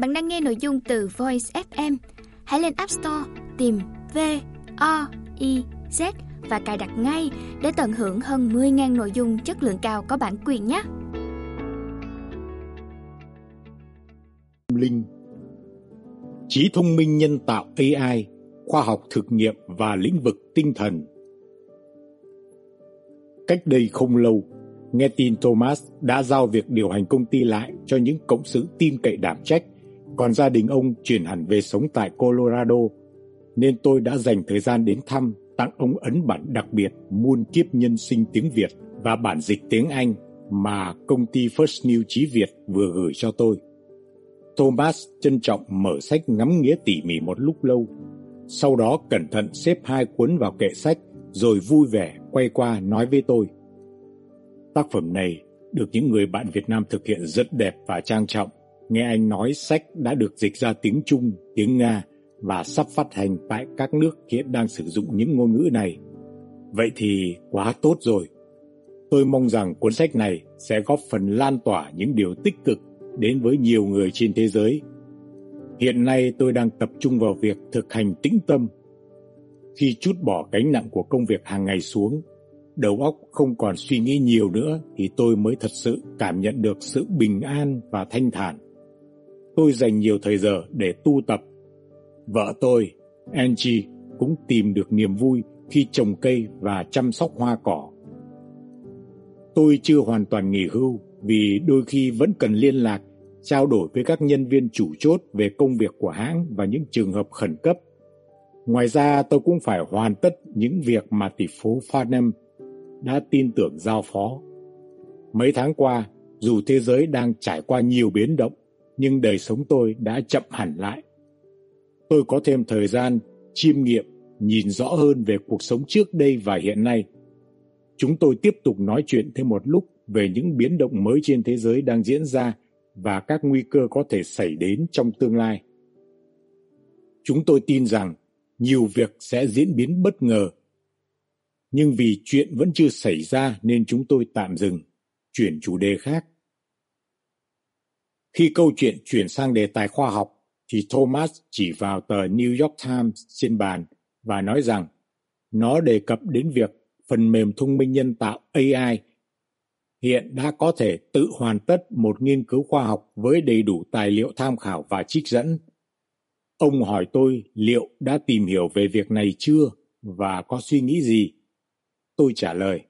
Bạn đang nghe nội dung từ Voice FM. Hãy lên App Store tìm V O I Z và cài đặt ngay để tận hưởng hơn 10.000 nội dung chất lượng cao có bản quyền nhé. Linh Trí thông minh nhân tạo AI, khoa học thực nghiệm và lĩnh vực tinh thần. Cách đây không lâu, nghe tin Thomas đã giao việc điều hành công ty lại cho những cộng sự tin cậy đảm trách, còn gia đình ông chuyển hẳn về sống tại Colorado, nên tôi đã dành thời gian đến thăm tặng ông ấn bản đặc biệt muôn kiếp nhân sinh tiếng Việt và bản dịch tiếng Anh mà công ty First New Chí Việt vừa gửi cho tôi. Thomas trân trọng mở sách ngắm nghĩa tỉ mỉ một lúc lâu, sau đó cẩn thận xếp hai cuốn vào kệ sách rồi vui vẻ quay qua nói với tôi. Tác phẩm này được những người bạn Việt Nam thực hiện rất đẹp và trang trọng. Nghe anh nói sách đã được dịch ra tiếng Trung, tiếng Nga và sắp phát hành tại các nước hiện đang sử dụng những ngôn ngữ này. Vậy thì quá tốt rồi. Tôi mong rằng cuốn sách này sẽ góp phần lan tỏa những điều tích cực đến với nhiều người trên thế giới. Hiện nay tôi đang tập trung vào việc thực hành tĩnh tâm. Khi chút bỏ gánh nặng của công việc hàng ngày xuống, đầu óc không còn suy nghĩ nhiều nữa thì tôi mới thật sự cảm nhận được sự bình an và thanh thản. Tôi dành nhiều thời giờ để tu tập Vợ tôi, Angie, cũng tìm được niềm vui khi trồng cây và chăm sóc hoa cỏ. Tôi chưa hoàn toàn nghỉ hưu vì đôi khi vẫn cần liên lạc, trao đổi với các nhân viên chủ chốt về công việc của hãng và những trường hợp khẩn cấp. Ngoài ra tôi cũng phải hoàn tất những việc mà tỷ phú Farnham đã tin tưởng giao phó. Mấy tháng qua, dù thế giới đang trải qua nhiều biến động, nhưng đời sống tôi đã chậm hẳn lại tôi có thêm thời gian chiêm nghiệm, nhìn rõ hơn về cuộc sống trước đây và hiện nay. Chúng tôi tiếp tục nói chuyện thêm một lúc về những biến động mới trên thế giới đang diễn ra và các nguy cơ có thể xảy đến trong tương lai. Chúng tôi tin rằng nhiều việc sẽ diễn biến bất ngờ. Nhưng vì chuyện vẫn chưa xảy ra nên chúng tôi tạm dừng, chuyển chủ đề khác. Khi câu chuyện chuyển sang đề tài khoa học, thì Thomas chỉ vào tờ New York Times trên bàn và nói rằng nó đề cập đến việc phần mềm thông minh nhân tạo AI hiện đã có thể tự hoàn tất một nghiên cứu khoa học với đầy đủ tài liệu tham khảo và trích dẫn. Ông hỏi tôi liệu đã tìm hiểu về việc này chưa và có suy nghĩ gì? Tôi trả lời.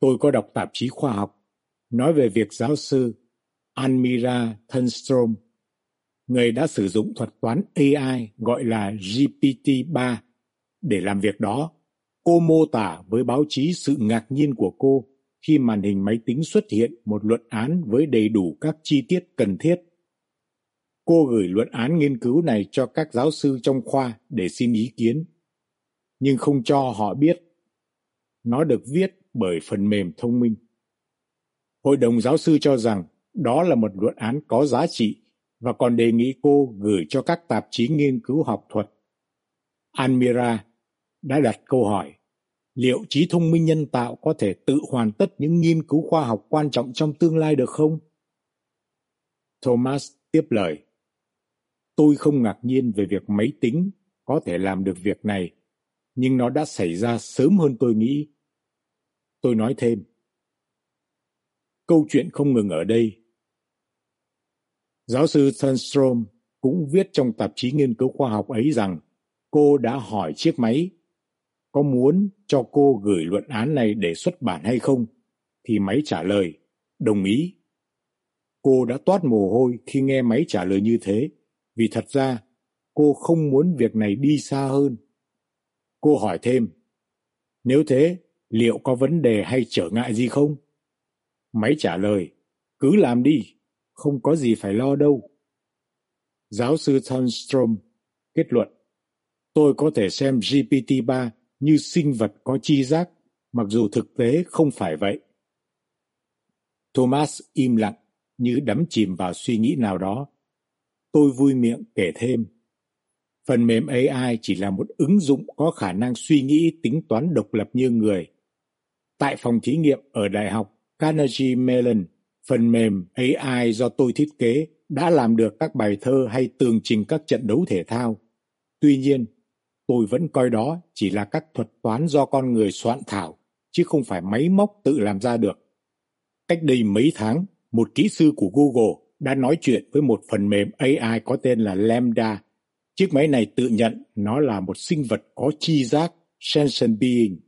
Tôi có đọc tạp chí khoa học nói về việc giáo sư Almira Thunstrom người đã sử dụng thuật toán AI gọi là GPT-3 để làm việc đó. Cô mô tả với báo chí sự ngạc nhiên của cô khi màn hình máy tính xuất hiện một luận án với đầy đủ các chi tiết cần thiết. Cô gửi luận án nghiên cứu này cho các giáo sư trong khoa để xin ý kiến, nhưng không cho họ biết. Nó được viết bởi phần mềm thông minh. Hội đồng giáo sư cho rằng đó là một luận án có giá trị và còn đề nghị cô gửi cho các tạp chí nghiên cứu học thuật. Almira đã đặt câu hỏi liệu trí thông minh nhân tạo có thể tự hoàn tất những nghiên cứu khoa học quan trọng trong tương lai được không? Thomas tiếp lời Tôi không ngạc nhiên về việc máy tính có thể làm được việc này, nhưng nó đã xảy ra sớm hơn tôi nghĩ. Tôi nói thêm. Câu chuyện không ngừng ở đây Giáo sư Thunstrom cũng viết trong tạp chí nghiên cứu khoa học ấy rằng cô đã hỏi chiếc máy có muốn cho cô gửi luận án này để xuất bản hay không, thì máy trả lời, đồng ý. Cô đã toát mồ hôi khi nghe máy trả lời như thế, vì thật ra cô không muốn việc này đi xa hơn. Cô hỏi thêm, nếu thế, liệu có vấn đề hay trở ngại gì không? Máy trả lời, cứ làm đi không có gì phải lo đâu. Giáo sư Thunstrom kết luận, tôi có thể xem GPT-3 như sinh vật có chi giác, mặc dù thực tế không phải vậy. Thomas im lặng như đắm chìm vào suy nghĩ nào đó. Tôi vui miệng kể thêm. Phần mềm AI chỉ là một ứng dụng có khả năng suy nghĩ tính toán độc lập như người. Tại phòng thí nghiệm ở Đại học Carnegie Mellon, Phần mềm AI do tôi thiết kế đã làm được các bài thơ hay tường trình các trận đấu thể thao. Tuy nhiên, tôi vẫn coi đó chỉ là các thuật toán do con người soạn thảo, chứ không phải máy móc tự làm ra được. Cách đây mấy tháng, một kỹ sư của Google đã nói chuyện với một phần mềm AI có tên là Lambda. Chiếc máy này tự nhận nó là một sinh vật có chi giác, sentient being.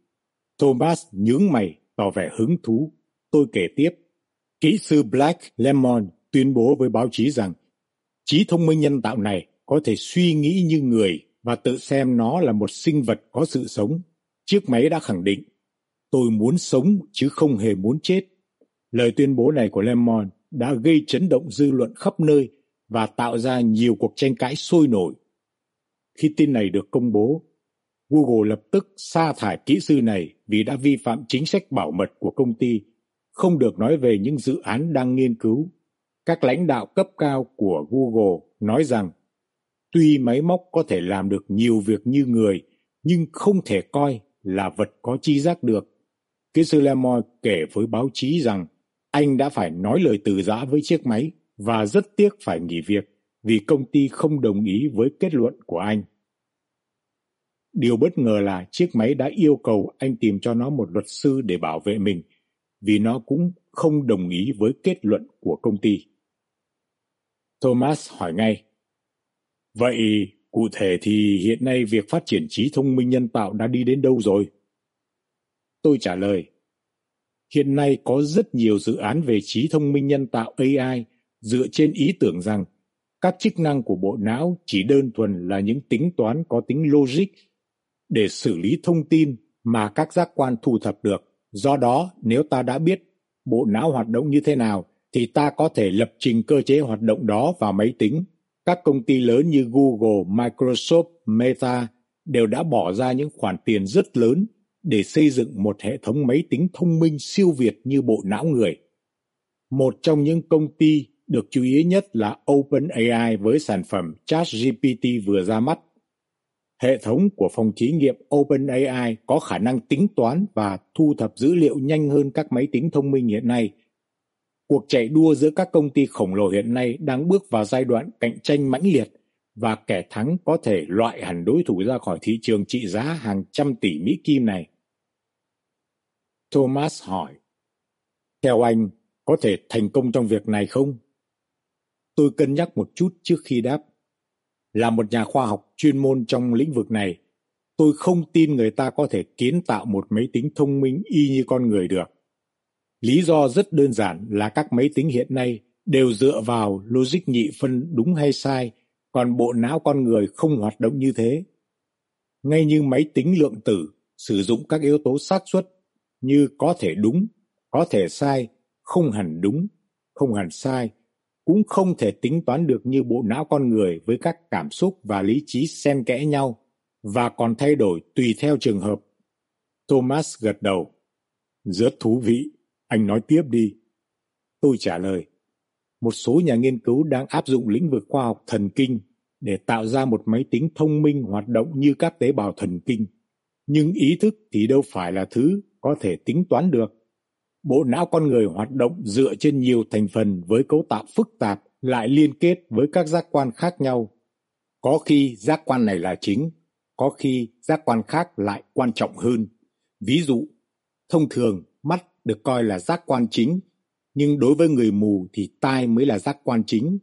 Thomas nhướng mày, tỏ vẻ hứng thú. Tôi kể tiếp. Kỹ sư Black Lemon tuyên bố với báo chí rằng trí thông minh nhân tạo này có thể suy nghĩ như người và tự xem nó là một sinh vật có sự sống. Chiếc máy đã khẳng định, tôi muốn sống chứ không hề muốn chết. Lời tuyên bố này của Lemon đã gây chấn động dư luận khắp nơi và tạo ra nhiều cuộc tranh cãi sôi nổi. Khi tin này được công bố, Google lập tức sa thải kỹ sư này vì đã vi phạm chính sách bảo mật của công ty, không được nói về những dự án đang nghiên cứu. Các lãnh đạo cấp cao của Google nói rằng tuy máy móc có thể làm được nhiều việc như người, nhưng không thể coi là vật có chi giác được. Kỹ sư Lemoy kể với báo chí rằng anh đã phải nói lời từ giã với chiếc máy và rất tiếc phải nghỉ việc vì công ty không đồng ý với kết luận của anh. Điều bất ngờ là chiếc máy đã yêu cầu anh tìm cho nó một luật sư để bảo vệ mình vì nó cũng không đồng ý với kết luận của công ty. Thomas hỏi ngay. Vậy cụ thể thì hiện nay việc phát triển trí thông minh nhân tạo đã đi đến đâu rồi? Tôi trả lời. Hiện nay có rất nhiều dự án về trí thông minh nhân tạo AI dựa trên ý tưởng rằng các chức năng của bộ não chỉ đơn thuần là những tính toán có tính logic để xử lý thông tin mà các giác quan thu thập được. Do đó, nếu ta đã biết bộ não hoạt động như thế nào thì ta có thể lập trình cơ chế hoạt động đó vào máy tính. Các công ty lớn như Google, Microsoft, Meta đều đã bỏ ra những khoản tiền rất lớn để xây dựng một hệ thống máy tính thông minh siêu việt như bộ não người. Một trong những công ty được chú ý nhất là OpenAI với sản phẩm ChatGPT vừa ra mắt. Hệ thống của phòng thí nghiệm OpenAI có khả năng tính toán và thu thập dữ liệu nhanh hơn các máy tính thông minh hiện nay – Cuộc chạy đua giữa các công ty khổng lồ hiện nay đang bước vào giai đoạn cạnh tranh mãnh liệt và kẻ thắng có thể loại hẳn đối thủ ra khỏi thị trường trị giá hàng trăm tỷ Mỹ Kim này. Thomas hỏi, theo anh, có thể thành công trong việc này không? Tôi cân nhắc một chút trước khi đáp. Là một nhà khoa học chuyên môn trong lĩnh vực này, tôi không tin người ta có thể kiến tạo một máy tính thông minh y như con người được. Lý do rất đơn giản là các máy tính hiện nay đều dựa vào logic nhị phân đúng hay sai, còn bộ não con người không hoạt động như thế. Ngay như máy tính lượng tử sử dụng các yếu tố xác suất như có thể đúng, có thể sai, không hẳn đúng, không hẳn sai, cũng không thể tính toán được như bộ não con người với các cảm xúc và lý trí xen kẽ nhau và còn thay đổi tùy theo trường hợp. Thomas gật đầu. Rất thú vị. Anh nói tiếp đi. Tôi trả lời. Một số nhà nghiên cứu đang áp dụng lĩnh vực khoa học thần kinh để tạo ra một máy tính thông minh hoạt động như các tế bào thần kinh. Nhưng ý thức thì đâu phải là thứ có thể tính toán được. Bộ não con người hoạt động dựa trên nhiều thành phần với cấu tạo phức tạp lại liên kết với các giác quan khác nhau. Có khi giác quan này là chính, có khi giác quan khác lại quan trọng hơn. Ví dụ, thông thường mắt được coi là giác quan chính, nhưng đối với người mù thì tai mới là giác quan chính.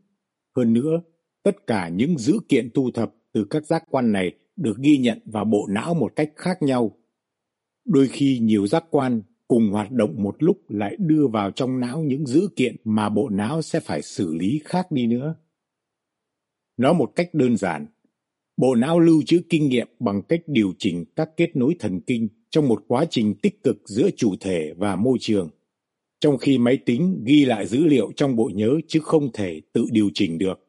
Hơn nữa, tất cả những dữ kiện thu thập từ các giác quan này được ghi nhận vào bộ não một cách khác nhau. Đôi khi nhiều giác quan cùng hoạt động một lúc lại đưa vào trong não những dữ kiện mà bộ não sẽ phải xử lý khác đi nữa. Nói một cách đơn giản, bộ não lưu trữ kinh nghiệm bằng cách điều chỉnh các kết nối thần kinh trong một quá trình tích cực giữa chủ thể và môi trường, trong khi máy tính ghi lại dữ liệu trong bộ nhớ chứ không thể tự điều chỉnh được.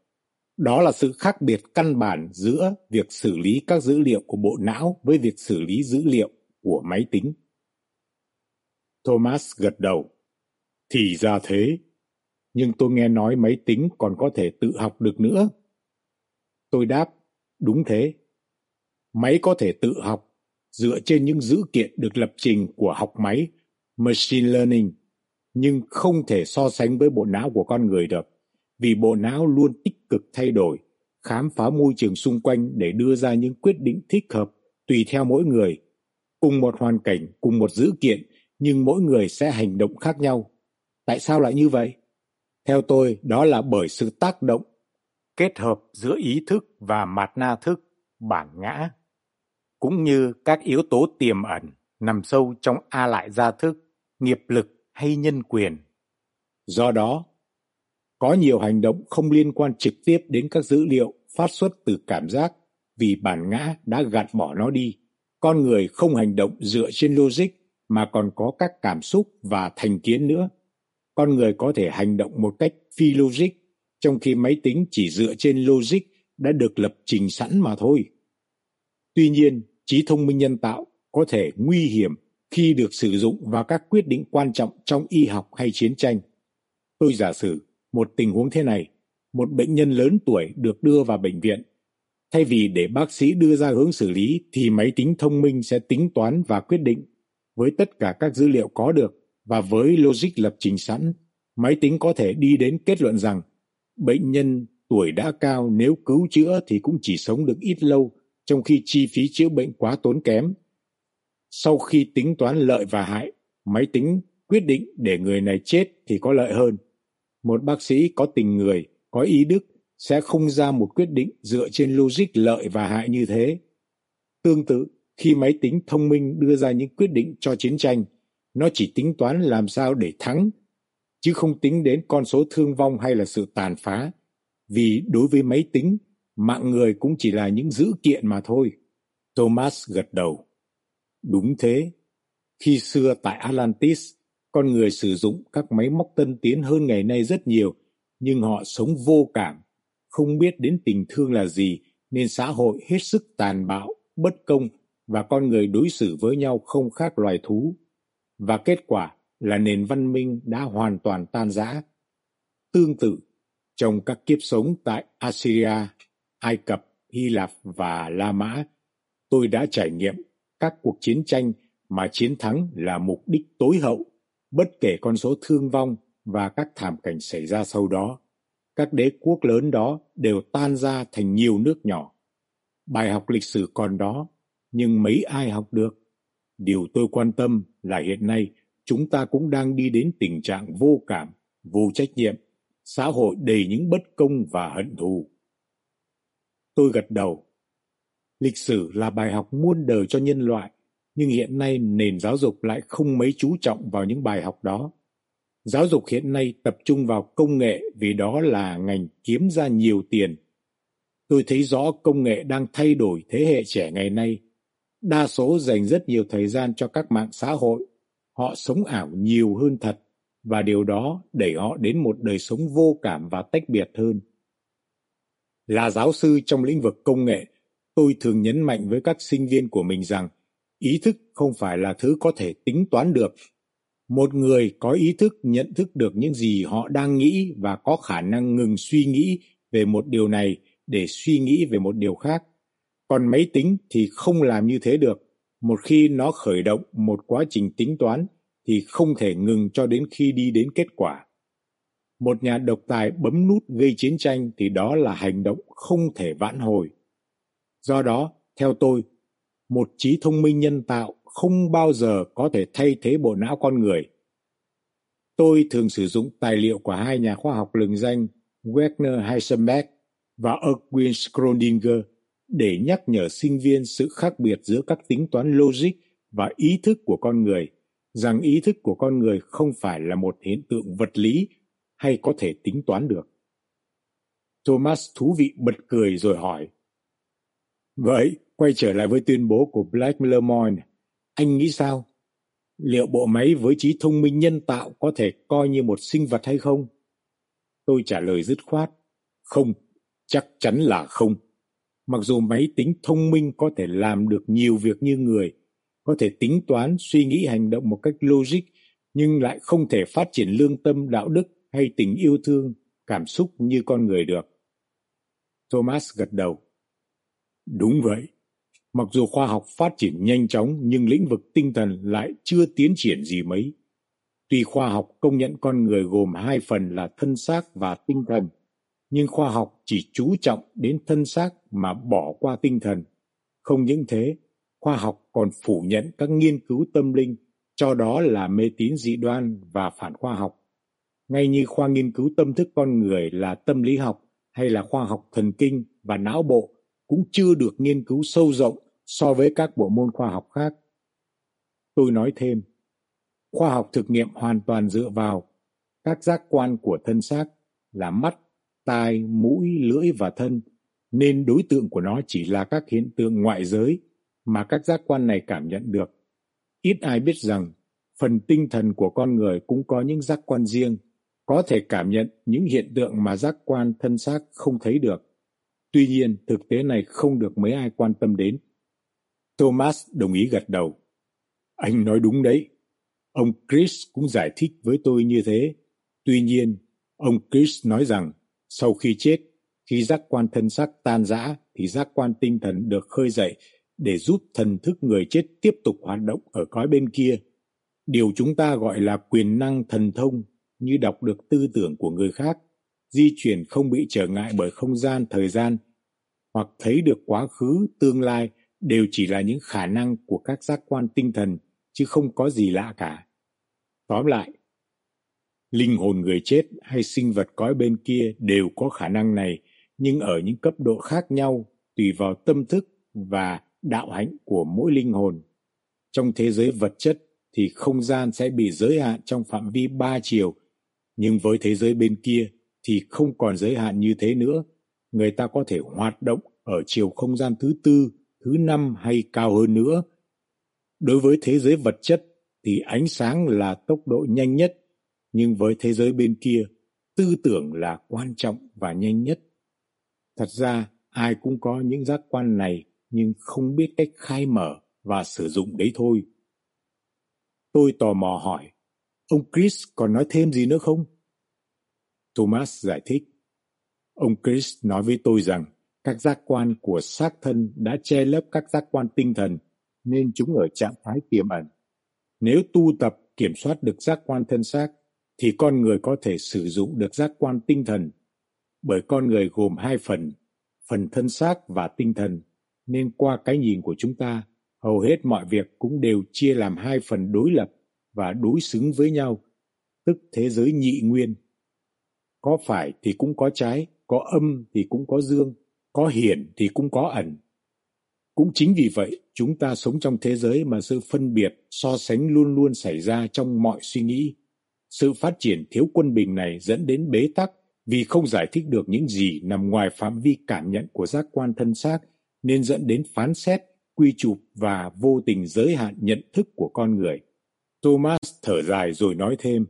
Đó là sự khác biệt căn bản giữa việc xử lý các dữ liệu của bộ não với việc xử lý dữ liệu của máy tính. Thomas gật đầu. Thì ra thế, nhưng tôi nghe nói máy tính còn có thể tự học được nữa. Tôi đáp, đúng thế. Máy có thể tự học dựa trên những dữ kiện được lập trình của học máy machine learning nhưng không thể so sánh với bộ não của con người được vì bộ não luôn tích cực thay đổi, khám phá môi trường xung quanh để đưa ra những quyết định thích hợp tùy theo mỗi người. Cùng một hoàn cảnh, cùng một dữ kiện, nhưng mỗi người sẽ hành động khác nhau. Tại sao lại như vậy? Theo tôi, đó là bởi sự tác động kết hợp giữa ý thức và mạt na thức, bản ngã, cũng như các yếu tố tiềm ẩn nằm sâu trong a lại gia thức, nghiệp lực hay nhân quyền. Do đó, có nhiều hành động không liên quan trực tiếp đến các dữ liệu phát xuất từ cảm giác vì bản ngã đã gạt bỏ nó đi. Con người không hành động dựa trên logic mà còn có các cảm xúc và thành kiến nữa. Con người có thể hành động một cách phi logic, trong khi máy tính chỉ dựa trên logic đã được lập trình sẵn mà thôi. Tuy nhiên, trí thông minh nhân tạo có thể nguy hiểm khi được sử dụng vào các quyết định quan trọng trong y học hay chiến tranh. Tôi giả sử một tình huống thế này, một bệnh nhân lớn tuổi được đưa vào bệnh viện. Thay vì để bác sĩ đưa ra hướng xử lý thì máy tính thông minh sẽ tính toán và quyết định với tất cả các dữ liệu có được và với logic lập trình sẵn, máy tính có thể đi đến kết luận rằng bệnh nhân tuổi đã cao nếu cứu chữa thì cũng chỉ sống được ít lâu trong khi chi phí chữa bệnh quá tốn kém. Sau khi tính toán lợi và hại, máy tính quyết định để người này chết thì có lợi hơn. Một bác sĩ có tình người, có ý đức sẽ không ra một quyết định dựa trên logic lợi và hại như thế. Tương tự, khi máy tính thông minh đưa ra những quyết định cho chiến tranh, nó chỉ tính toán làm sao để thắng, chứ không tính đến con số thương vong hay là sự tàn phá. Vì đối với máy tính, mạng người cũng chỉ là những dữ kiện mà thôi. Thomas gật đầu. Đúng thế. Khi xưa tại Atlantis, con người sử dụng các máy móc tân tiến hơn ngày nay rất nhiều, nhưng họ sống vô cảm, không biết đến tình thương là gì nên xã hội hết sức tàn bạo, bất công và con người đối xử với nhau không khác loài thú. Và kết quả là nền văn minh đã hoàn toàn tan rã. Tương tự, trong các kiếp sống tại Assyria, Ai Cập, Hy Lạp và La Mã, tôi đã trải nghiệm các cuộc chiến tranh mà chiến thắng là mục đích tối hậu, bất kể con số thương vong và các thảm cảnh xảy ra sau đó. Các đế quốc lớn đó đều tan ra thành nhiều nước nhỏ. Bài học lịch sử còn đó, nhưng mấy ai học được? Điều tôi quan tâm là hiện nay chúng ta cũng đang đi đến tình trạng vô cảm, vô trách nhiệm, xã hội đầy những bất công và hận thù. Tôi gật đầu. Lịch sử là bài học muôn đời cho nhân loại, nhưng hiện nay nền giáo dục lại không mấy chú trọng vào những bài học đó. Giáo dục hiện nay tập trung vào công nghệ vì đó là ngành kiếm ra nhiều tiền. Tôi thấy rõ công nghệ đang thay đổi thế hệ trẻ ngày nay. Đa số dành rất nhiều thời gian cho các mạng xã hội. Họ sống ảo nhiều hơn thật và điều đó đẩy họ đến một đời sống vô cảm và tách biệt hơn. Là giáo sư trong lĩnh vực công nghệ, tôi thường nhấn mạnh với các sinh viên của mình rằng ý thức không phải là thứ có thể tính toán được. Một người có ý thức nhận thức được những gì họ đang nghĩ và có khả năng ngừng suy nghĩ về một điều này để suy nghĩ về một điều khác. Còn máy tính thì không làm như thế được. Một khi nó khởi động một quá trình tính toán thì không thể ngừng cho đến khi đi đến kết quả một nhà độc tài bấm nút gây chiến tranh thì đó là hành động không thể vãn hồi. Do đó, theo tôi, một trí thông minh nhân tạo không bao giờ có thể thay thế bộ não con người. Tôi thường sử dụng tài liệu của hai nhà khoa học lừng danh Wagner Heisenberg và Erwin Schrödinger để nhắc nhở sinh viên sự khác biệt giữa các tính toán logic và ý thức của con người, rằng ý thức của con người không phải là một hiện tượng vật lý hay có thể tính toán được. Thomas thú vị bật cười rồi hỏi. Vậy, quay trở lại với tuyên bố của Black Lemoine, anh nghĩ sao? Liệu bộ máy với trí thông minh nhân tạo có thể coi như một sinh vật hay không? Tôi trả lời dứt khoát. Không, chắc chắn là không. Mặc dù máy tính thông minh có thể làm được nhiều việc như người, có thể tính toán, suy nghĩ hành động một cách logic, nhưng lại không thể phát triển lương tâm đạo đức hay tình yêu thương, cảm xúc như con người được. Thomas gật đầu. Đúng vậy. Mặc dù khoa học phát triển nhanh chóng nhưng lĩnh vực tinh thần lại chưa tiến triển gì mấy. Tuy khoa học công nhận con người gồm hai phần là thân xác và tinh thần, nhưng khoa học chỉ chú trọng đến thân xác mà bỏ qua tinh thần. Không những thế, khoa học còn phủ nhận các nghiên cứu tâm linh, cho đó là mê tín dị đoan và phản khoa học. Ngay như khoa nghiên cứu tâm thức con người là tâm lý học hay là khoa học thần kinh và não bộ cũng chưa được nghiên cứu sâu rộng so với các bộ môn khoa học khác. Tôi nói thêm, khoa học thực nghiệm hoàn toàn dựa vào các giác quan của thân xác là mắt, tai, mũi, lưỡi và thân, nên đối tượng của nó chỉ là các hiện tượng ngoại giới mà các giác quan này cảm nhận được. Ít ai biết rằng phần tinh thần của con người cũng có những giác quan riêng, có thể cảm nhận những hiện tượng mà giác quan thân xác không thấy được. Tuy nhiên, thực tế này không được mấy ai quan tâm đến. Thomas đồng ý gật đầu. Anh nói đúng đấy. Ông Chris cũng giải thích với tôi như thế. Tuy nhiên, ông Chris nói rằng sau khi chết, khi giác quan thân xác tan rã thì giác quan tinh thần được khơi dậy để giúp thần thức người chết tiếp tục hoạt động ở cõi bên kia. Điều chúng ta gọi là quyền năng thần thông như đọc được tư tưởng của người khác, di chuyển không bị trở ngại bởi không gian, thời gian, hoặc thấy được quá khứ, tương lai đều chỉ là những khả năng của các giác quan tinh thần chứ không có gì lạ cả. Tóm lại, linh hồn người chết hay sinh vật cõi bên kia đều có khả năng này nhưng ở những cấp độ khác nhau tùy vào tâm thức và đạo hạnh của mỗi linh hồn. Trong thế giới vật chất thì không gian sẽ bị giới hạn trong phạm vi ba chiều, nhưng với thế giới bên kia thì không còn giới hạn như thế nữa. Người ta có thể hoạt động ở chiều không gian thứ tư, thứ năm hay cao hơn nữa. Đối với thế giới vật chất thì ánh sáng là tốc độ nhanh nhất, nhưng với thế giới bên kia, tư tưởng là quan trọng và nhanh nhất. Thật ra, ai cũng có những giác quan này nhưng không biết cách khai mở và sử dụng đấy thôi. Tôi tò mò hỏi, ông Chris còn nói thêm gì nữa không? Thomas giải thích. Ông Chris nói với tôi rằng các giác quan của xác thân đã che lấp các giác quan tinh thần nên chúng ở trạng thái tiềm ẩn. Nếu tu tập kiểm soát được giác quan thân xác thì con người có thể sử dụng được giác quan tinh thần bởi con người gồm hai phần, phần thân xác và tinh thần nên qua cái nhìn của chúng ta, hầu hết mọi việc cũng đều chia làm hai phần đối lập và đối xứng với nhau, tức thế giới nhị nguyên. Có phải thì cũng có trái, có âm thì cũng có dương, có hiển thì cũng có ẩn. Cũng chính vì vậy, chúng ta sống trong thế giới mà sự phân biệt, so sánh luôn luôn xảy ra trong mọi suy nghĩ. Sự phát triển thiếu quân bình này dẫn đến bế tắc vì không giải thích được những gì nằm ngoài phạm vi cảm nhận của giác quan thân xác nên dẫn đến phán xét, quy chụp và vô tình giới hạn nhận thức của con người. Thomas thở dài rồi nói thêm,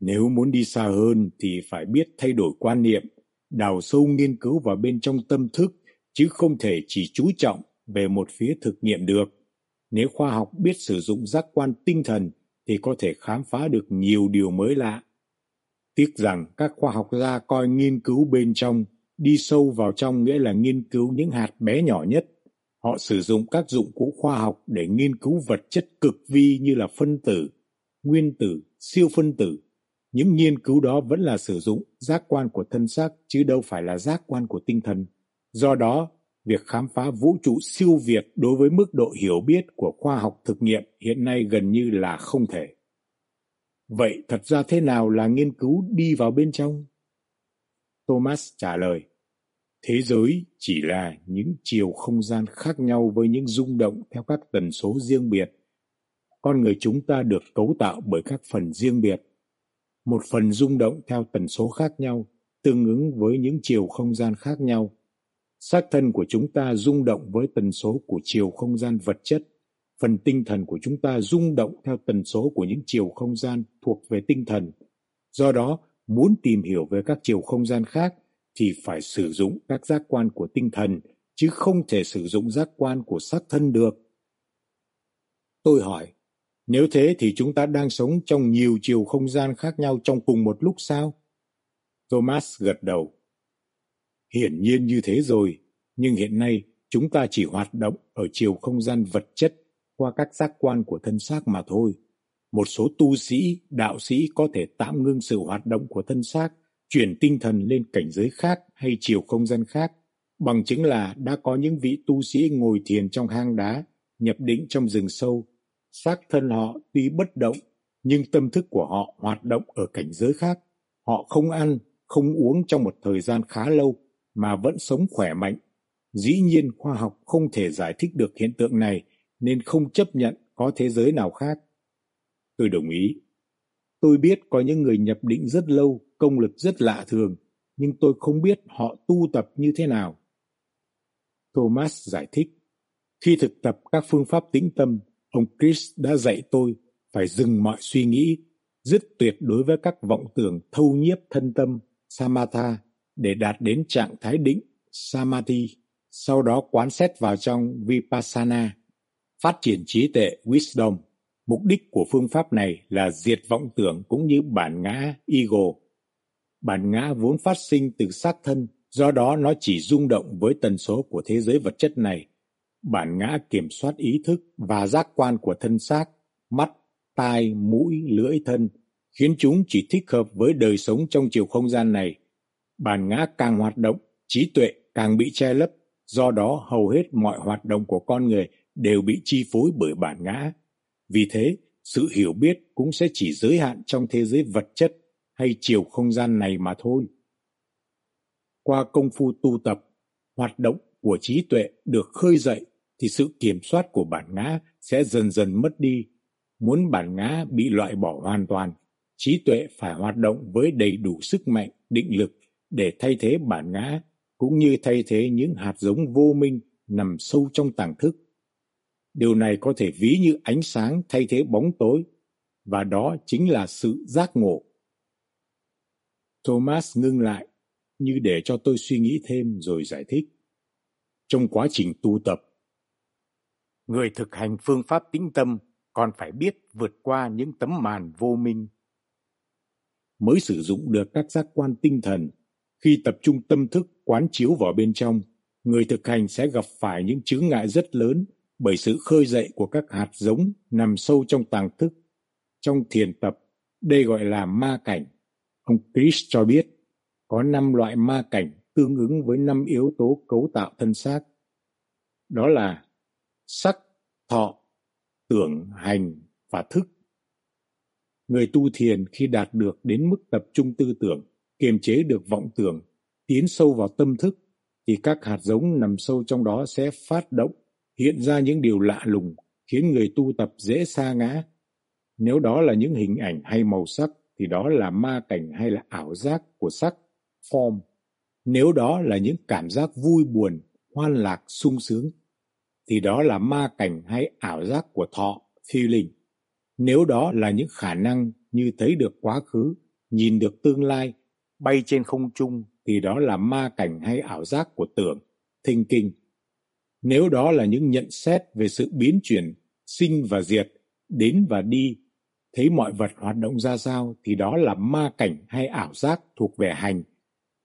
nếu muốn đi xa hơn thì phải biết thay đổi quan niệm, đào sâu nghiên cứu vào bên trong tâm thức, chứ không thể chỉ chú trọng về một phía thực nghiệm được. Nếu khoa học biết sử dụng giác quan tinh thần thì có thể khám phá được nhiều điều mới lạ. Tiếc rằng các khoa học gia coi nghiên cứu bên trong Đi sâu vào trong nghĩa là nghiên cứu những hạt bé nhỏ nhất. Họ sử dụng các dụng cụ khoa học để nghiên cứu vật chất cực vi như là phân tử, nguyên tử, siêu phân tử. Những nghiên cứu đó vẫn là sử dụng giác quan của thân xác chứ đâu phải là giác quan của tinh thần. Do đó, việc khám phá vũ trụ siêu việt đối với mức độ hiểu biết của khoa học thực nghiệm hiện nay gần như là không thể. Vậy thật ra thế nào là nghiên cứu đi vào bên trong? Thomas trả lời, thế giới chỉ là những chiều không gian khác nhau với những rung động theo các tần số riêng biệt. Con người chúng ta được cấu tạo bởi các phần riêng biệt. Một phần rung động theo tần số khác nhau, tương ứng với những chiều không gian khác nhau. Xác thân của chúng ta rung động với tần số của chiều không gian vật chất. Phần tinh thần của chúng ta rung động theo tần số của những chiều không gian thuộc về tinh thần. Do đó, muốn tìm hiểu về các chiều không gian khác thì phải sử dụng các giác quan của tinh thần chứ không thể sử dụng giác quan của xác thân được. Tôi hỏi, nếu thế thì chúng ta đang sống trong nhiều chiều không gian khác nhau trong cùng một lúc sao? Thomas gật đầu. Hiển nhiên như thế rồi, nhưng hiện nay chúng ta chỉ hoạt động ở chiều không gian vật chất qua các giác quan của thân xác mà thôi một số tu sĩ, đạo sĩ có thể tạm ngưng sự hoạt động của thân xác chuyển tinh thần lên cảnh giới khác hay chiều không gian khác, bằng chứng là đã có những vị tu sĩ ngồi thiền trong hang đá, nhập định trong rừng sâu. Xác thân họ tuy bất động, nhưng tâm thức của họ hoạt động ở cảnh giới khác. Họ không ăn, không uống trong một thời gian khá lâu, mà vẫn sống khỏe mạnh. Dĩ nhiên khoa học không thể giải thích được hiện tượng này, nên không chấp nhận có thế giới nào khác. Tôi đồng ý. Tôi biết có những người nhập định rất lâu, công lực rất lạ thường, nhưng tôi không biết họ tu tập như thế nào. Thomas giải thích, khi thực tập các phương pháp tĩnh tâm, ông Chris đã dạy tôi phải dừng mọi suy nghĩ, dứt tuyệt đối với các vọng tưởng thâu nhiếp thân tâm, samatha, để đạt đến trạng thái định, samadhi, sau đó quán xét vào trong vipassana, phát triển trí tuệ, wisdom. Mục đích của phương pháp này là diệt vọng tưởng cũng như bản ngã, ego. Bản ngã vốn phát sinh từ xác thân, do đó nó chỉ rung động với tần số của thế giới vật chất này. Bản ngã kiểm soát ý thức và giác quan của thân xác, mắt, tai, mũi, lưỡi thân, khiến chúng chỉ thích hợp với đời sống trong chiều không gian này. Bản ngã càng hoạt động, trí tuệ càng bị che lấp, do đó hầu hết mọi hoạt động của con người đều bị chi phối bởi bản ngã. Vì thế, sự hiểu biết cũng sẽ chỉ giới hạn trong thế giới vật chất hay chiều không gian này mà thôi. Qua công phu tu tập, hoạt động của trí tuệ được khơi dậy thì sự kiểm soát của bản ngã sẽ dần dần mất đi. Muốn bản ngã bị loại bỏ hoàn toàn, trí tuệ phải hoạt động với đầy đủ sức mạnh, định lực để thay thế bản ngã, cũng như thay thế những hạt giống vô minh nằm sâu trong tàng thức. Điều này có thể ví như ánh sáng thay thế bóng tối, và đó chính là sự giác ngộ. Thomas ngưng lại, như để cho tôi suy nghĩ thêm rồi giải thích. Trong quá trình tu tập, người thực hành phương pháp tĩnh tâm còn phải biết vượt qua những tấm màn vô minh. Mới sử dụng được các giác quan tinh thần, khi tập trung tâm thức quán chiếu vào bên trong, người thực hành sẽ gặp phải những chướng ngại rất lớn bởi sự khơi dậy của các hạt giống nằm sâu trong tàng thức. Trong thiền tập, đây gọi là ma cảnh. Ông Chris cho biết, có năm loại ma cảnh tương ứng với năm yếu tố cấu tạo thân xác. Đó là sắc, thọ, tưởng, hành và thức. Người tu thiền khi đạt được đến mức tập trung tư tưởng, kiềm chế được vọng tưởng, tiến sâu vào tâm thức, thì các hạt giống nằm sâu trong đó sẽ phát động hiện ra những điều lạ lùng khiến người tu tập dễ xa ngã. Nếu đó là những hình ảnh hay màu sắc thì đó là ma cảnh hay là ảo giác của sắc, form. Nếu đó là những cảm giác vui buồn, hoan lạc, sung sướng thì đó là ma cảnh hay ảo giác của thọ, feeling. Nếu đó là những khả năng như thấy được quá khứ, nhìn được tương lai, bay trên không trung thì đó là ma cảnh hay ảo giác của tưởng, thinh kinh. Nếu đó là những nhận xét về sự biến chuyển, sinh và diệt, đến và đi, thấy mọi vật hoạt động ra sao thì đó là ma cảnh hay ảo giác thuộc về hành,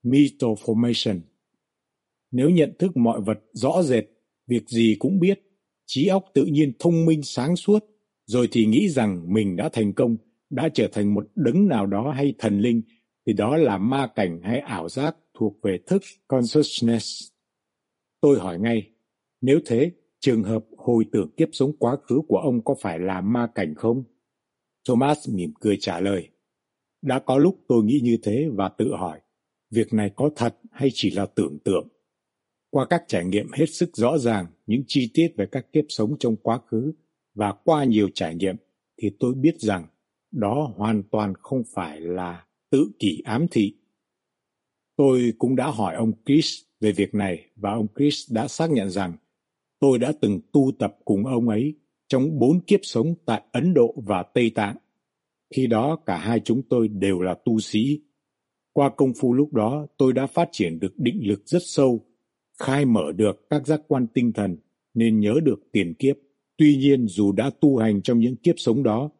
metaformation. Nếu nhận thức mọi vật rõ rệt, việc gì cũng biết, trí óc tự nhiên thông minh sáng suốt, rồi thì nghĩ rằng mình đã thành công, đã trở thành một đấng nào đó hay thần linh, thì đó là ma cảnh hay ảo giác thuộc về thức consciousness. Tôi hỏi ngay, nếu thế, trường hợp hồi tưởng kiếp sống quá khứ của ông có phải là ma cảnh không? Thomas mỉm cười trả lời. Đã có lúc tôi nghĩ như thế và tự hỏi, việc này có thật hay chỉ là tưởng tượng? Qua các trải nghiệm hết sức rõ ràng những chi tiết về các kiếp sống trong quá khứ và qua nhiều trải nghiệm thì tôi biết rằng đó hoàn toàn không phải là tự kỷ ám thị. Tôi cũng đã hỏi ông Chris về việc này và ông Chris đã xác nhận rằng tôi đã từng tu tập cùng ông ấy trong bốn kiếp sống tại Ấn Độ và Tây Tạng. Khi đó cả hai chúng tôi đều là tu sĩ. Qua công phu lúc đó tôi đã phát triển được định lực rất sâu, khai mở được các giác quan tinh thần nên nhớ được tiền kiếp. Tuy nhiên dù đã tu hành trong những kiếp sống đó,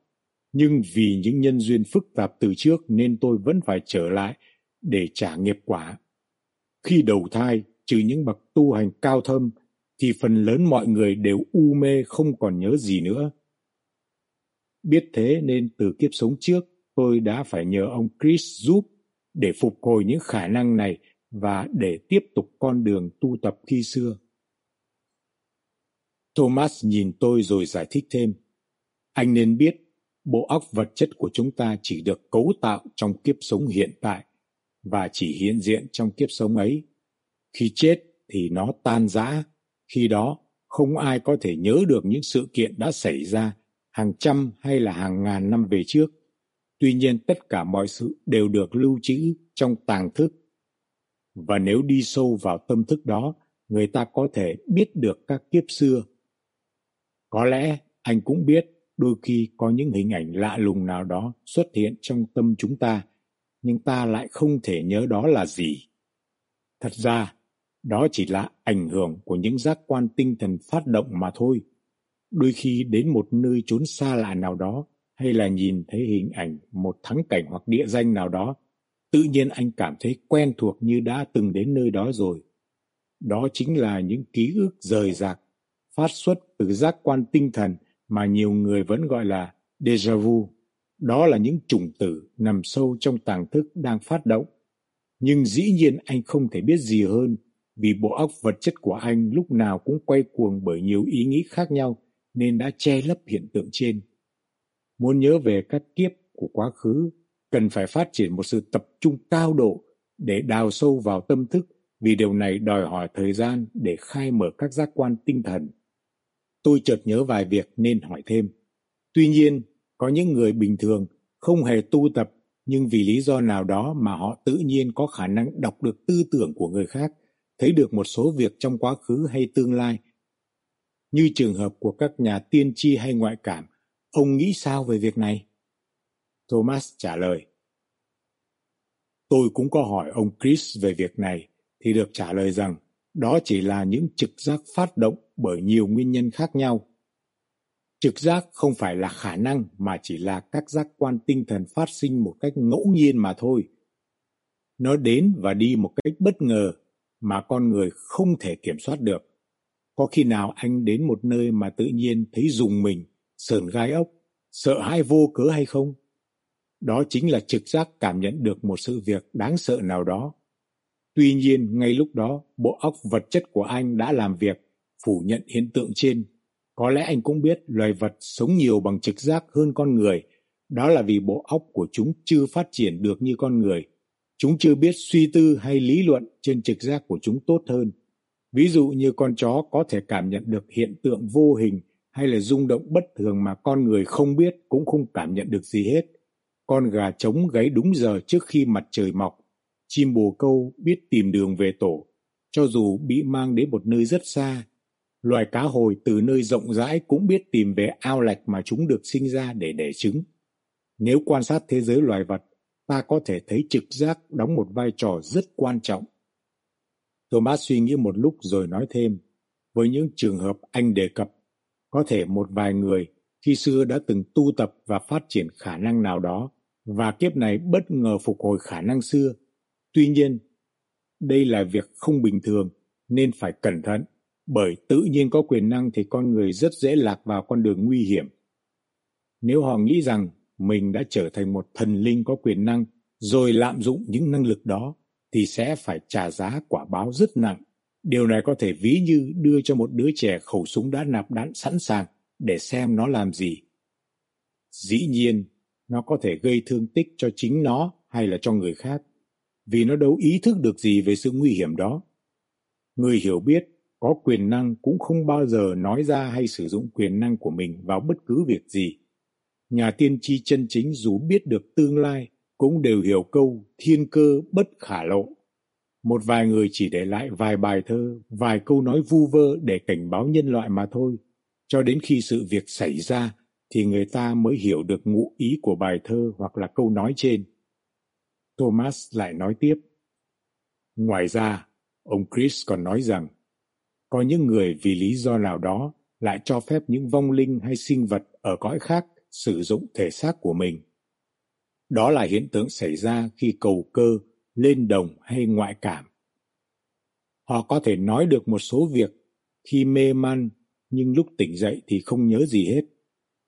nhưng vì những nhân duyên phức tạp từ trước nên tôi vẫn phải trở lại để trả nghiệp quả. Khi đầu thai, trừ những bậc tu hành cao thâm, thì phần lớn mọi người đều u mê không còn nhớ gì nữa. Biết thế nên từ kiếp sống trước, tôi đã phải nhờ ông Chris giúp để phục hồi những khả năng này và để tiếp tục con đường tu tập khi xưa. Thomas nhìn tôi rồi giải thích thêm. Anh nên biết, bộ óc vật chất của chúng ta chỉ được cấu tạo trong kiếp sống hiện tại và chỉ hiện diện trong kiếp sống ấy. Khi chết thì nó tan rã, khi đó không ai có thể nhớ được những sự kiện đã xảy ra hàng trăm hay là hàng ngàn năm về trước. Tuy nhiên tất cả mọi sự đều được lưu trữ trong tàng thức. Và nếu đi sâu vào tâm thức đó, người ta có thể biết được các kiếp xưa. Có lẽ anh cũng biết đôi khi có những hình ảnh lạ lùng nào đó xuất hiện trong tâm chúng ta, nhưng ta lại không thể nhớ đó là gì. Thật ra, đó chỉ là ảnh hưởng của những giác quan tinh thần phát động mà thôi. Đôi khi đến một nơi trốn xa lạ nào đó hay là nhìn thấy hình ảnh một thắng cảnh hoặc địa danh nào đó, tự nhiên anh cảm thấy quen thuộc như đã từng đến nơi đó rồi. Đó chính là những ký ức rời rạc, phát xuất từ giác quan tinh thần mà nhiều người vẫn gọi là déjà vu. Đó là những chủng tử nằm sâu trong tàng thức đang phát động. Nhưng dĩ nhiên anh không thể biết gì hơn vì bộ óc vật chất của anh lúc nào cũng quay cuồng bởi nhiều ý nghĩ khác nhau nên đã che lấp hiện tượng trên. Muốn nhớ về các kiếp của quá khứ, cần phải phát triển một sự tập trung cao độ để đào sâu vào tâm thức vì điều này đòi hỏi thời gian để khai mở các giác quan tinh thần. Tôi chợt nhớ vài việc nên hỏi thêm. Tuy nhiên, có những người bình thường không hề tu tập nhưng vì lý do nào đó mà họ tự nhiên có khả năng đọc được tư tưởng của người khác thấy được một số việc trong quá khứ hay tương lai. Như trường hợp của các nhà tiên tri hay ngoại cảm, ông nghĩ sao về việc này? Thomas trả lời. Tôi cũng có hỏi ông Chris về việc này, thì được trả lời rằng đó chỉ là những trực giác phát động bởi nhiều nguyên nhân khác nhau. Trực giác không phải là khả năng mà chỉ là các giác quan tinh thần phát sinh một cách ngẫu nhiên mà thôi. Nó đến và đi một cách bất ngờ mà con người không thể kiểm soát được. Có khi nào anh đến một nơi mà tự nhiên thấy dùng mình, sờn gai ốc, sợ hãi vô cớ hay không? Đó chính là trực giác cảm nhận được một sự việc đáng sợ nào đó. Tuy nhiên, ngay lúc đó, bộ óc vật chất của anh đã làm việc, phủ nhận hiện tượng trên. Có lẽ anh cũng biết loài vật sống nhiều bằng trực giác hơn con người. Đó là vì bộ óc của chúng chưa phát triển được như con người Chúng chưa biết suy tư hay lý luận trên trực giác của chúng tốt hơn. Ví dụ như con chó có thể cảm nhận được hiện tượng vô hình hay là rung động bất thường mà con người không biết cũng không cảm nhận được gì hết. Con gà trống gáy đúng giờ trước khi mặt trời mọc. Chim bồ câu biết tìm đường về tổ, cho dù bị mang đến một nơi rất xa. Loài cá hồi từ nơi rộng rãi cũng biết tìm về ao lạch mà chúng được sinh ra để đẻ trứng. Nếu quan sát thế giới loài vật, ta có thể thấy trực giác đóng một vai trò rất quan trọng. Thomas suy nghĩ một lúc rồi nói thêm, với những trường hợp anh đề cập, có thể một vài người khi xưa đã từng tu tập và phát triển khả năng nào đó và kiếp này bất ngờ phục hồi khả năng xưa. Tuy nhiên, đây là việc không bình thường nên phải cẩn thận bởi tự nhiên có quyền năng thì con người rất dễ lạc vào con đường nguy hiểm. Nếu họ nghĩ rằng mình đã trở thành một thần linh có quyền năng rồi lạm dụng những năng lực đó thì sẽ phải trả giá quả báo rất nặng. Điều này có thể ví như đưa cho một đứa trẻ khẩu súng đã nạp đạn sẵn sàng để xem nó làm gì. Dĩ nhiên, nó có thể gây thương tích cho chính nó hay là cho người khác, vì nó đâu ý thức được gì về sự nguy hiểm đó. Người hiểu biết, có quyền năng cũng không bao giờ nói ra hay sử dụng quyền năng của mình vào bất cứ việc gì nhà tiên tri chân chính dù biết được tương lai cũng đều hiểu câu thiên cơ bất khả lộ. Một vài người chỉ để lại vài bài thơ, vài câu nói vu vơ để cảnh báo nhân loại mà thôi. Cho đến khi sự việc xảy ra thì người ta mới hiểu được ngụ ý của bài thơ hoặc là câu nói trên. Thomas lại nói tiếp. Ngoài ra, ông Chris còn nói rằng có những người vì lý do nào đó lại cho phép những vong linh hay sinh vật ở cõi khác sử dụng thể xác của mình. Đó là hiện tượng xảy ra khi cầu cơ, lên đồng hay ngoại cảm. Họ có thể nói được một số việc khi mê man nhưng lúc tỉnh dậy thì không nhớ gì hết.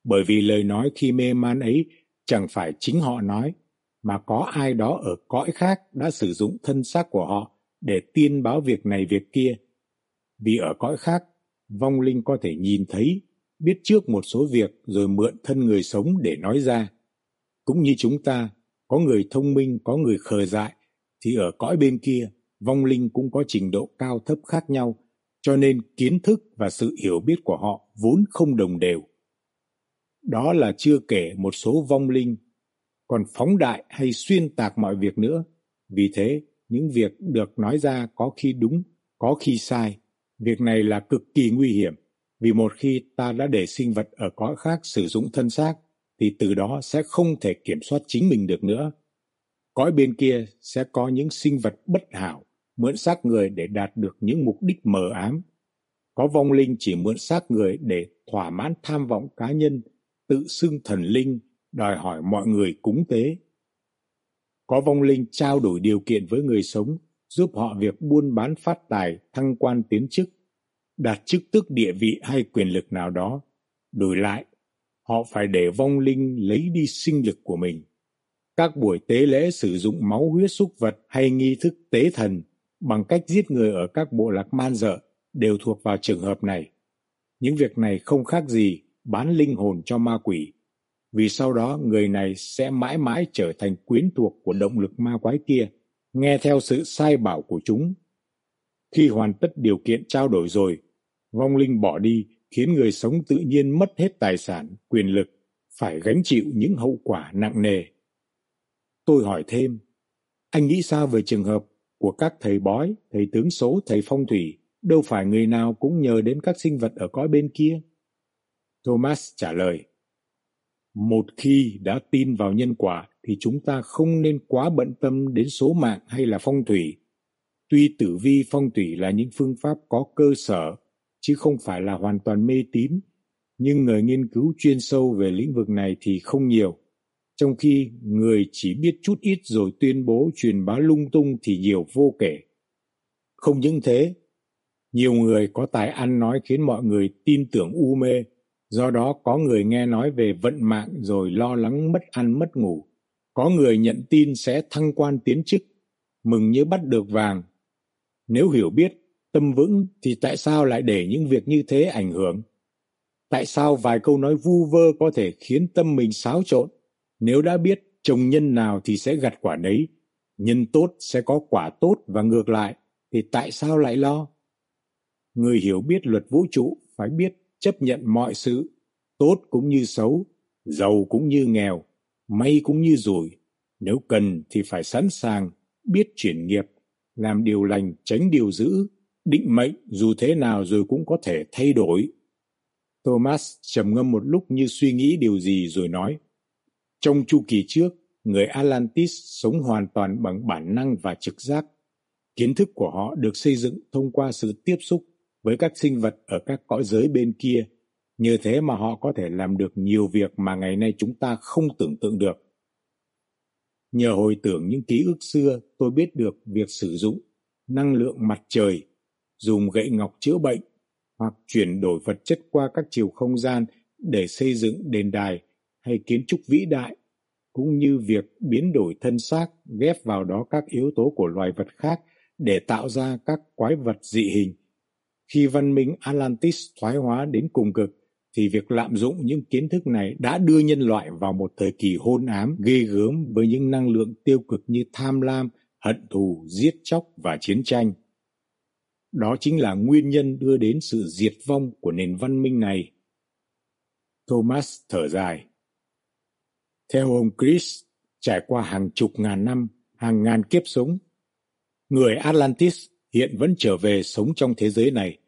Bởi vì lời nói khi mê man ấy chẳng phải chính họ nói, mà có ai đó ở cõi khác đã sử dụng thân xác của họ để tiên báo việc này việc kia. Vì ở cõi khác, vong linh có thể nhìn thấy, biết trước một số việc rồi mượn thân người sống để nói ra. Cũng như chúng ta, có người thông minh, có người khờ dại, thì ở cõi bên kia, vong linh cũng có trình độ cao thấp khác nhau, cho nên kiến thức và sự hiểu biết của họ vốn không đồng đều. Đó là chưa kể một số vong linh còn phóng đại hay xuyên tạc mọi việc nữa. Vì thế, những việc được nói ra có khi đúng, có khi sai. Việc này là cực kỳ nguy hiểm, vì một khi ta đã để sinh vật ở cõi khác sử dụng thân xác, thì từ đó sẽ không thể kiểm soát chính mình được nữa. Cõi bên kia sẽ có những sinh vật bất hảo, mượn xác người để đạt được những mục đích mờ ám. Có vong linh chỉ mượn xác người để thỏa mãn tham vọng cá nhân, tự xưng thần linh, đòi hỏi mọi người cúng tế. Có vong linh trao đổi điều kiện với người sống, giúp họ việc buôn bán phát tài, thăng quan tiến chức, đạt chức tước địa vị hay quyền lực nào đó. Đổi lại, họ phải để vong linh lấy đi sinh lực của mình. Các buổi tế lễ sử dụng máu huyết súc vật hay nghi thức tế thần bằng cách giết người ở các bộ lạc man dợ đều thuộc vào trường hợp này. Những việc này không khác gì bán linh hồn cho ma quỷ vì sau đó người này sẽ mãi mãi trở thành quyến thuộc của động lực ma quái kia, nghe theo sự sai bảo của chúng. Khi hoàn tất điều kiện trao đổi rồi, vong linh bỏ đi khiến người sống tự nhiên mất hết tài sản, quyền lực, phải gánh chịu những hậu quả nặng nề. Tôi hỏi thêm, anh nghĩ sao về trường hợp của các thầy bói, thầy tướng số, thầy phong thủy, đâu phải người nào cũng nhờ đến các sinh vật ở cõi bên kia? Thomas trả lời, một khi đã tin vào nhân quả thì chúng ta không nên quá bận tâm đến số mạng hay là phong thủy. Tuy tử vi phong thủy là những phương pháp có cơ sở, chứ không phải là hoàn toàn mê tín, nhưng người nghiên cứu chuyên sâu về lĩnh vực này thì không nhiều. Trong khi người chỉ biết chút ít rồi tuyên bố truyền bá lung tung thì nhiều vô kể. Không những thế, nhiều người có tài ăn nói khiến mọi người tin tưởng u mê, Do đó có người nghe nói về vận mạng rồi lo lắng mất ăn mất ngủ. Có người nhận tin sẽ thăng quan tiến chức, mừng như bắt được vàng. Nếu hiểu biết, tâm vững thì tại sao lại để những việc như thế ảnh hưởng? Tại sao vài câu nói vu vơ có thể khiến tâm mình xáo trộn? Nếu đã biết trồng nhân nào thì sẽ gặt quả nấy, nhân tốt sẽ có quả tốt và ngược lại, thì tại sao lại lo? Người hiểu biết luật vũ trụ phải biết chấp nhận mọi sự, tốt cũng như xấu, giàu cũng như nghèo, may cũng như rủi. Nếu cần thì phải sẵn sàng, biết chuyển nghiệp, làm điều lành tránh điều dữ, định mệnh dù thế nào rồi cũng có thể thay đổi. Thomas trầm ngâm một lúc như suy nghĩ điều gì rồi nói. Trong chu kỳ trước, người Atlantis sống hoàn toàn bằng bản năng và trực giác. Kiến thức của họ được xây dựng thông qua sự tiếp xúc với các sinh vật ở các cõi giới bên kia. Như thế mà họ có thể làm được nhiều việc mà ngày nay chúng ta không tưởng tượng được. Nhờ hồi tưởng những ký ức xưa, tôi biết được việc sử dụng năng lượng mặt trời, dùng gậy ngọc chữa bệnh, hoặc chuyển đổi vật chất qua các chiều không gian để xây dựng đền đài hay kiến trúc vĩ đại, cũng như việc biến đổi thân xác ghép vào đó các yếu tố của loài vật khác để tạo ra các quái vật dị hình khi văn minh Atlantis thoái hóa đến cùng cực, thì việc lạm dụng những kiến thức này đã đưa nhân loại vào một thời kỳ hôn ám ghê gớm với những năng lượng tiêu cực như tham lam, hận thù, giết chóc và chiến tranh. Đó chính là nguyên nhân đưa đến sự diệt vong của nền văn minh này. Thomas thở dài. Theo ông Chris, trải qua hàng chục ngàn năm, hàng ngàn kiếp sống, người Atlantis hiện vẫn trở về sống trong thế giới này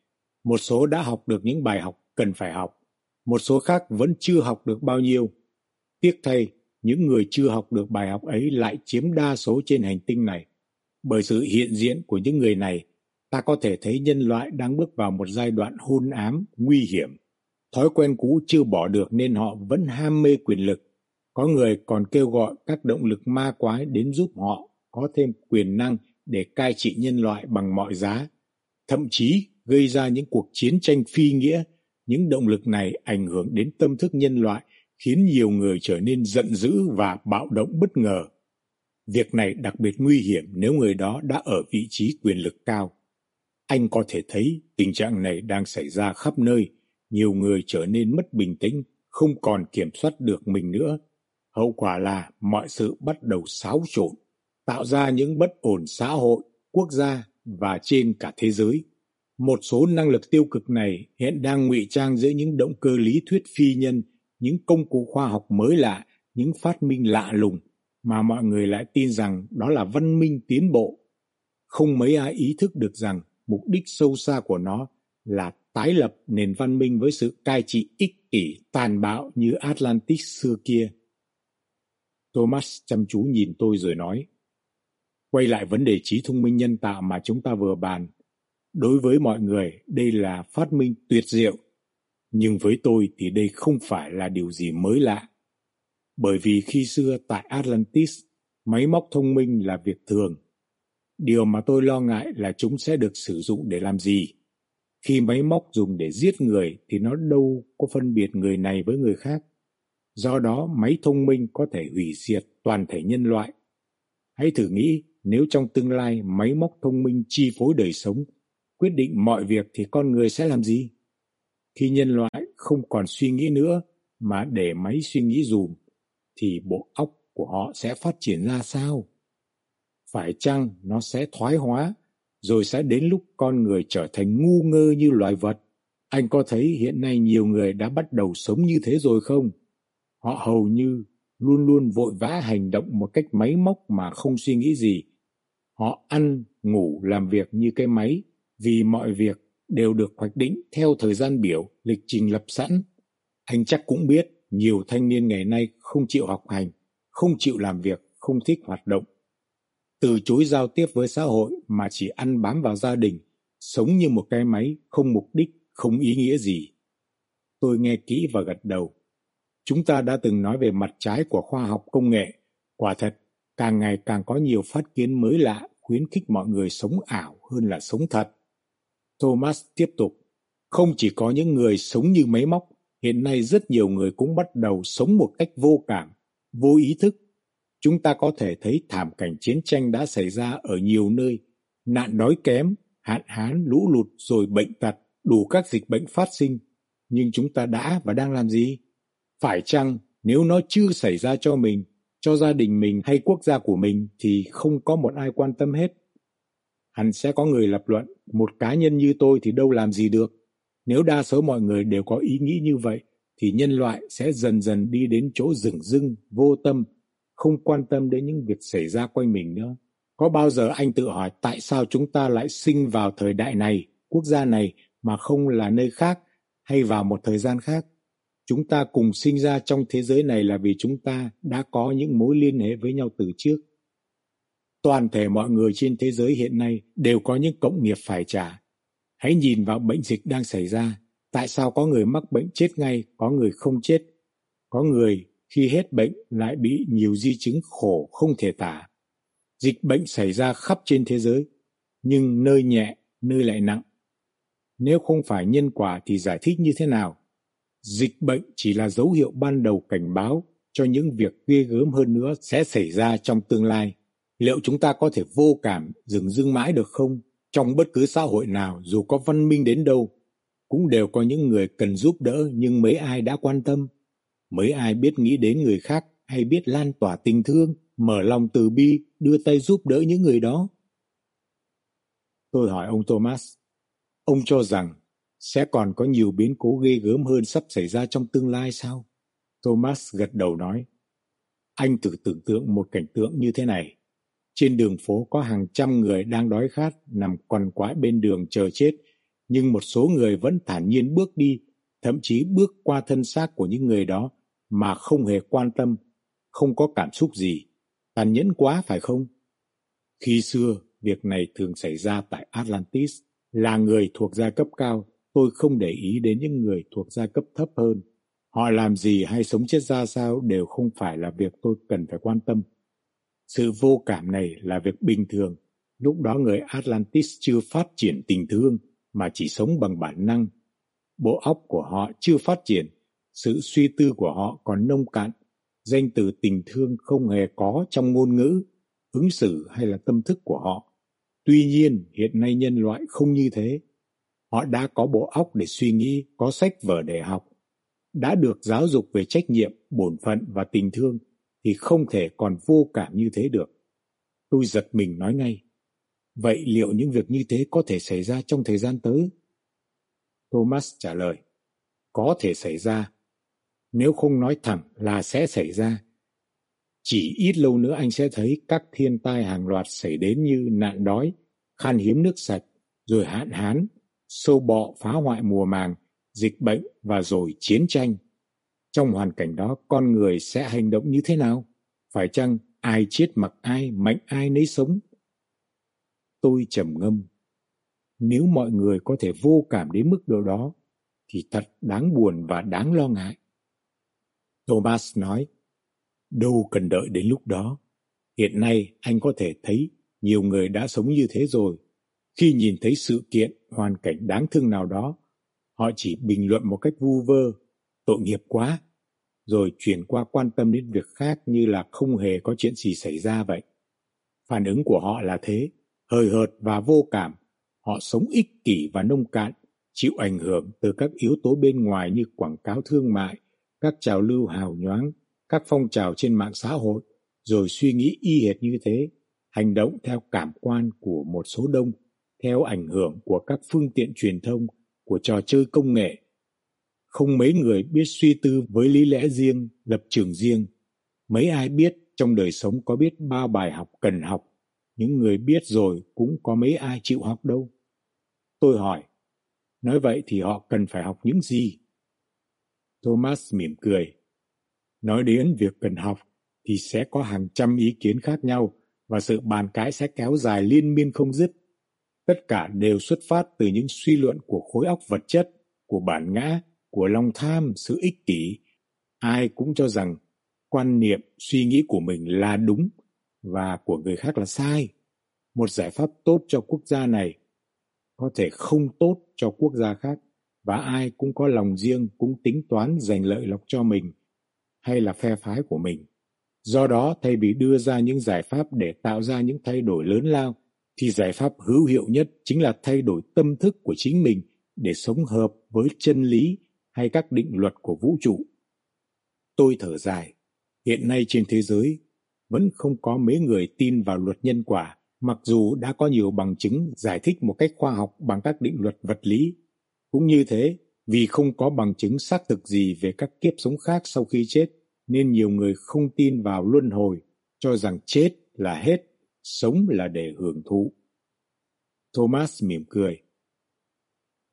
một số đã học được những bài học cần phải học, một số khác vẫn chưa học được bao nhiêu. Tiếc thay, những người chưa học được bài học ấy lại chiếm đa số trên hành tinh này. Bởi sự hiện diện của những người này, ta có thể thấy nhân loại đang bước vào một giai đoạn hôn ám, nguy hiểm. Thói quen cũ chưa bỏ được nên họ vẫn ham mê quyền lực. Có người còn kêu gọi các động lực ma quái đến giúp họ có thêm quyền năng để cai trị nhân loại bằng mọi giá. Thậm chí gây ra những cuộc chiến tranh phi nghĩa, những động lực này ảnh hưởng đến tâm thức nhân loại, khiến nhiều người trở nên giận dữ và bạo động bất ngờ. Việc này đặc biệt nguy hiểm nếu người đó đã ở vị trí quyền lực cao. Anh có thể thấy tình trạng này đang xảy ra khắp nơi, nhiều người trở nên mất bình tĩnh, không còn kiểm soát được mình nữa. Hậu quả là mọi sự bắt đầu xáo trộn, tạo ra những bất ổn xã hội, quốc gia và trên cả thế giới. Một số năng lực tiêu cực này hiện đang ngụy trang giữa những động cơ lý thuyết phi nhân, những công cụ khoa học mới lạ, những phát minh lạ lùng mà mọi người lại tin rằng đó là văn minh tiến bộ. Không mấy ai ý thức được rằng mục đích sâu xa của nó là tái lập nền văn minh với sự cai trị ích kỷ tàn bạo như Atlantis xưa kia. Thomas chăm chú nhìn tôi rồi nói, quay lại vấn đề trí thông minh nhân tạo mà chúng ta vừa bàn. Đối với mọi người, đây là phát minh tuyệt diệu, nhưng với tôi thì đây không phải là điều gì mới lạ. Bởi vì khi xưa tại Atlantis, máy móc thông minh là việc thường. Điều mà tôi lo ngại là chúng sẽ được sử dụng để làm gì. Khi máy móc dùng để giết người thì nó đâu có phân biệt người này với người khác. Do đó, máy thông minh có thể hủy diệt toàn thể nhân loại. Hãy thử nghĩ nếu trong tương lai máy móc thông minh chi phối đời sống, quyết định mọi việc thì con người sẽ làm gì? Khi nhân loại không còn suy nghĩ nữa mà để máy suy nghĩ dùm, thì bộ óc của họ sẽ phát triển ra sao? Phải chăng nó sẽ thoái hóa, rồi sẽ đến lúc con người trở thành ngu ngơ như loài vật? Anh có thấy hiện nay nhiều người đã bắt đầu sống như thế rồi không? Họ hầu như luôn luôn vội vã hành động một cách máy móc mà không suy nghĩ gì. Họ ăn, ngủ, làm việc như cái máy vì mọi việc đều được hoạch định theo thời gian biểu, lịch trình lập sẵn. Anh chắc cũng biết nhiều thanh niên ngày nay không chịu học hành, không chịu làm việc, không thích hoạt động. Từ chối giao tiếp với xã hội mà chỉ ăn bám vào gia đình, sống như một cái máy không mục đích, không ý nghĩa gì. Tôi nghe kỹ và gật đầu. Chúng ta đã từng nói về mặt trái của khoa học công nghệ. Quả thật, càng ngày càng có nhiều phát kiến mới lạ khuyến khích mọi người sống ảo hơn là sống thật. Thomas tiếp tục, không chỉ có những người sống như máy móc, hiện nay rất nhiều người cũng bắt đầu sống một cách vô cảm, vô ý thức. Chúng ta có thể thấy thảm cảnh chiến tranh đã xảy ra ở nhiều nơi, nạn đói kém, hạn hán, lũ lụt rồi bệnh tật, đủ các dịch bệnh phát sinh. Nhưng chúng ta đã và đang làm gì? Phải chăng nếu nó chưa xảy ra cho mình, cho gia đình mình hay quốc gia của mình thì không có một ai quan tâm hết? Hẳn sẽ có người lập luận, một cá nhân như tôi thì đâu làm gì được. Nếu đa số mọi người đều có ý nghĩ như vậy, thì nhân loại sẽ dần dần đi đến chỗ rừng rưng, vô tâm, không quan tâm đến những việc xảy ra quanh mình nữa. Có bao giờ anh tự hỏi tại sao chúng ta lại sinh vào thời đại này, quốc gia này mà không là nơi khác hay vào một thời gian khác? Chúng ta cùng sinh ra trong thế giới này là vì chúng ta đã có những mối liên hệ với nhau từ trước. Toàn thể mọi người trên thế giới hiện nay đều có những cộng nghiệp phải trả. Hãy nhìn vào bệnh dịch đang xảy ra. Tại sao có người mắc bệnh chết ngay, có người không chết? Có người khi hết bệnh lại bị nhiều di chứng khổ không thể tả. Dịch bệnh xảy ra khắp trên thế giới, nhưng nơi nhẹ, nơi lại nặng. Nếu không phải nhân quả thì giải thích như thế nào? Dịch bệnh chỉ là dấu hiệu ban đầu cảnh báo cho những việc ghê gớm hơn nữa sẽ xảy ra trong tương lai. Liệu chúng ta có thể vô cảm dừng dưng mãi được không? Trong bất cứ xã hội nào dù có văn minh đến đâu, cũng đều có những người cần giúp đỡ nhưng mấy ai đã quan tâm. Mấy ai biết nghĩ đến người khác hay biết lan tỏa tình thương, mở lòng từ bi, đưa tay giúp đỡ những người đó. Tôi hỏi ông Thomas, ông cho rằng sẽ còn có nhiều biến cố ghê gớm hơn sắp xảy ra trong tương lai sao? Thomas gật đầu nói, anh thử tưởng tượng một cảnh tượng như thế này. Trên đường phố có hàng trăm người đang đói khát nằm quằn quại bên đường chờ chết, nhưng một số người vẫn thản nhiên bước đi, thậm chí bước qua thân xác của những người đó mà không hề quan tâm, không có cảm xúc gì. Tàn nhẫn quá phải không? Khi xưa, việc này thường xảy ra tại Atlantis, là người thuộc giai cấp cao, tôi không để ý đến những người thuộc giai cấp thấp hơn. Họ làm gì hay sống chết ra sao đều không phải là việc tôi cần phải quan tâm. Sự vô cảm này là việc bình thường. Lúc đó người Atlantis chưa phát triển tình thương mà chỉ sống bằng bản năng. Bộ óc của họ chưa phát triển, sự suy tư của họ còn nông cạn. Danh từ tình thương không hề có trong ngôn ngữ. ứng xử hay là tâm thức của họ. Tuy nhiên, hiện nay nhân loại không như thế. Họ đã có bộ óc để suy nghĩ, có sách vở để học, đã được giáo dục về trách nhiệm, bổn phận và tình thương thì không thể còn vô cảm như thế được. Tôi giật mình nói ngay. Vậy liệu những việc như thế có thể xảy ra trong thời gian tới? Thomas trả lời. Có thể xảy ra. Nếu không nói thẳng là sẽ xảy ra. Chỉ ít lâu nữa anh sẽ thấy các thiên tai hàng loạt xảy đến như nạn đói, khan hiếm nước sạch, rồi hạn hán, sâu bọ phá hoại mùa màng, dịch bệnh và rồi chiến tranh. Trong hoàn cảnh đó, con người sẽ hành động như thế nào? Phải chăng ai chết mặc ai, mạnh ai nấy sống? Tôi trầm ngâm. Nếu mọi người có thể vô cảm đến mức độ đó, thì thật đáng buồn và đáng lo ngại. Thomas nói, đâu cần đợi đến lúc đó. Hiện nay anh có thể thấy nhiều người đã sống như thế rồi. Khi nhìn thấy sự kiện, hoàn cảnh đáng thương nào đó, họ chỉ bình luận một cách vu vơ, tội nghiệp quá, rồi chuyển qua quan tâm đến việc khác như là không hề có chuyện gì xảy ra vậy. Phản ứng của họ là thế, hời hợt và vô cảm. Họ sống ích kỷ và nông cạn, chịu ảnh hưởng từ các yếu tố bên ngoài như quảng cáo thương mại, các trào lưu hào nhoáng, các phong trào trên mạng xã hội, rồi suy nghĩ y hệt như thế, hành động theo cảm quan của một số đông, theo ảnh hưởng của các phương tiện truyền thông, của trò chơi công nghệ. Không mấy người biết suy tư với lý lẽ riêng, lập trường riêng. Mấy ai biết trong đời sống có biết bao bài học cần học, những người biết rồi cũng có mấy ai chịu học đâu. Tôi hỏi, nói vậy thì họ cần phải học những gì? Thomas mỉm cười. Nói đến việc cần học thì sẽ có hàng trăm ý kiến khác nhau và sự bàn cãi sẽ kéo dài liên miên không dứt. Tất cả đều xuất phát từ những suy luận của khối óc vật chất, của bản ngã, của lòng tham, sự ích kỷ. Ai cũng cho rằng quan niệm, suy nghĩ của mình là đúng và của người khác là sai. Một giải pháp tốt cho quốc gia này có thể không tốt cho quốc gia khác và ai cũng có lòng riêng cũng tính toán giành lợi lộc cho mình hay là phe phái của mình. Do đó, thay vì đưa ra những giải pháp để tạo ra những thay đổi lớn lao, thì giải pháp hữu hiệu nhất chính là thay đổi tâm thức của chính mình để sống hợp với chân lý hay các định luật của vũ trụ. Tôi thở dài, hiện nay trên thế giới vẫn không có mấy người tin vào luật nhân quả, mặc dù đã có nhiều bằng chứng giải thích một cách khoa học bằng các định luật vật lý. Cũng như thế, vì không có bằng chứng xác thực gì về các kiếp sống khác sau khi chết, nên nhiều người không tin vào luân hồi, cho rằng chết là hết, sống là để hưởng thụ. Thomas mỉm cười.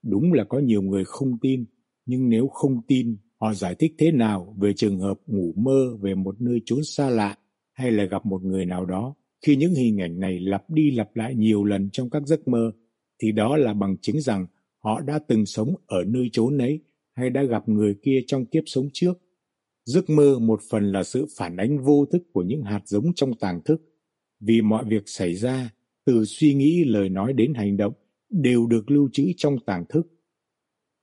Đúng là có nhiều người không tin, nhưng nếu không tin, họ giải thích thế nào về trường hợp ngủ mơ về một nơi trốn xa lạ hay là gặp một người nào đó khi những hình ảnh này lặp đi lặp lại nhiều lần trong các giấc mơ thì đó là bằng chứng rằng họ đã từng sống ở nơi chốn ấy hay đã gặp người kia trong kiếp sống trước. Giấc mơ một phần là sự phản ánh vô thức của những hạt giống trong tàng thức, vì mọi việc xảy ra, từ suy nghĩ lời nói đến hành động, đều được lưu trữ trong tàng thức.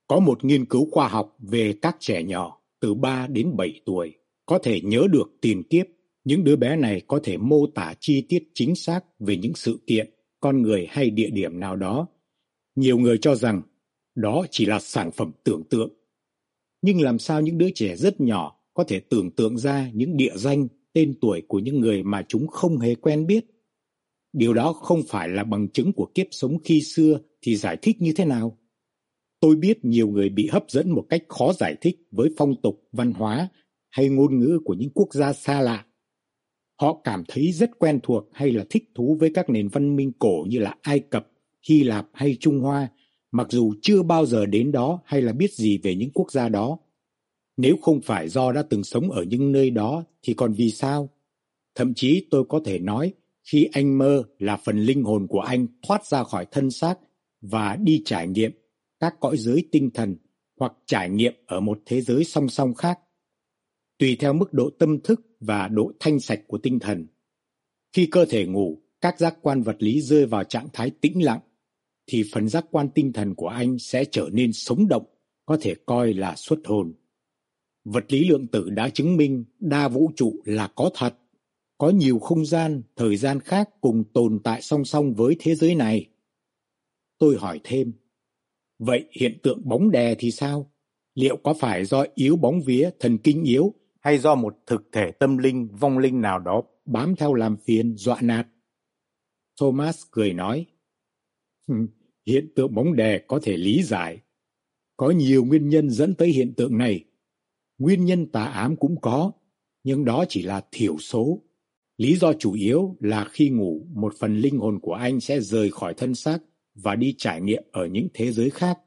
Có một nghiên cứu khoa học về các trẻ nhỏ từ 3 đến 7 tuổi có thể nhớ được tiền kiếp. Những đứa bé này có thể mô tả chi tiết chính xác về những sự kiện, con người hay địa điểm nào đó nhiều người cho rằng đó chỉ là sản phẩm tưởng tượng. Nhưng làm sao những đứa trẻ rất nhỏ có thể tưởng tượng ra những địa danh, tên tuổi của những người mà chúng không hề quen biết? Điều đó không phải là bằng chứng của kiếp sống khi xưa thì giải thích như thế nào? Tôi biết nhiều người bị hấp dẫn một cách khó giải thích với phong tục, văn hóa hay ngôn ngữ của những quốc gia xa lạ. Họ cảm thấy rất quen thuộc hay là thích thú với các nền văn minh cổ như là Ai Cập, Hy Lạp hay Trung Hoa, mặc dù chưa bao giờ đến đó hay là biết gì về những quốc gia đó. Nếu không phải do đã từng sống ở những nơi đó thì còn vì sao? Thậm chí tôi có thể nói khi anh mơ là phần linh hồn của anh thoát ra khỏi thân xác và đi trải nghiệm các cõi giới tinh thần hoặc trải nghiệm ở một thế giới song song khác. Tùy theo mức độ tâm thức và độ thanh sạch của tinh thần. Khi cơ thể ngủ, các giác quan vật lý rơi vào trạng thái tĩnh lặng thì phần giác quan tinh thần của anh sẽ trở nên sống động, có thể coi là xuất hồn. Vật lý lượng tử đã chứng minh đa vũ trụ là có thật. có nhiều không gian, thời gian khác cùng tồn tại song song với thế giới này. Tôi hỏi thêm, vậy hiện tượng bóng đè thì sao? Liệu có phải do yếu bóng vía, thần kinh yếu hay do một thực thể tâm linh, vong linh nào đó bám theo làm phiền, dọa nạt? Thomas cười nói, hiện tượng bóng đè có thể lý giải. Có nhiều nguyên nhân dẫn tới hiện tượng này. Nguyên nhân tà ám cũng có, nhưng đó chỉ là thiểu số. Lý do chủ yếu là khi ngủ, một phần linh hồn của anh sẽ rời khỏi thân xác và đi trải nghiệm ở những thế giới khác.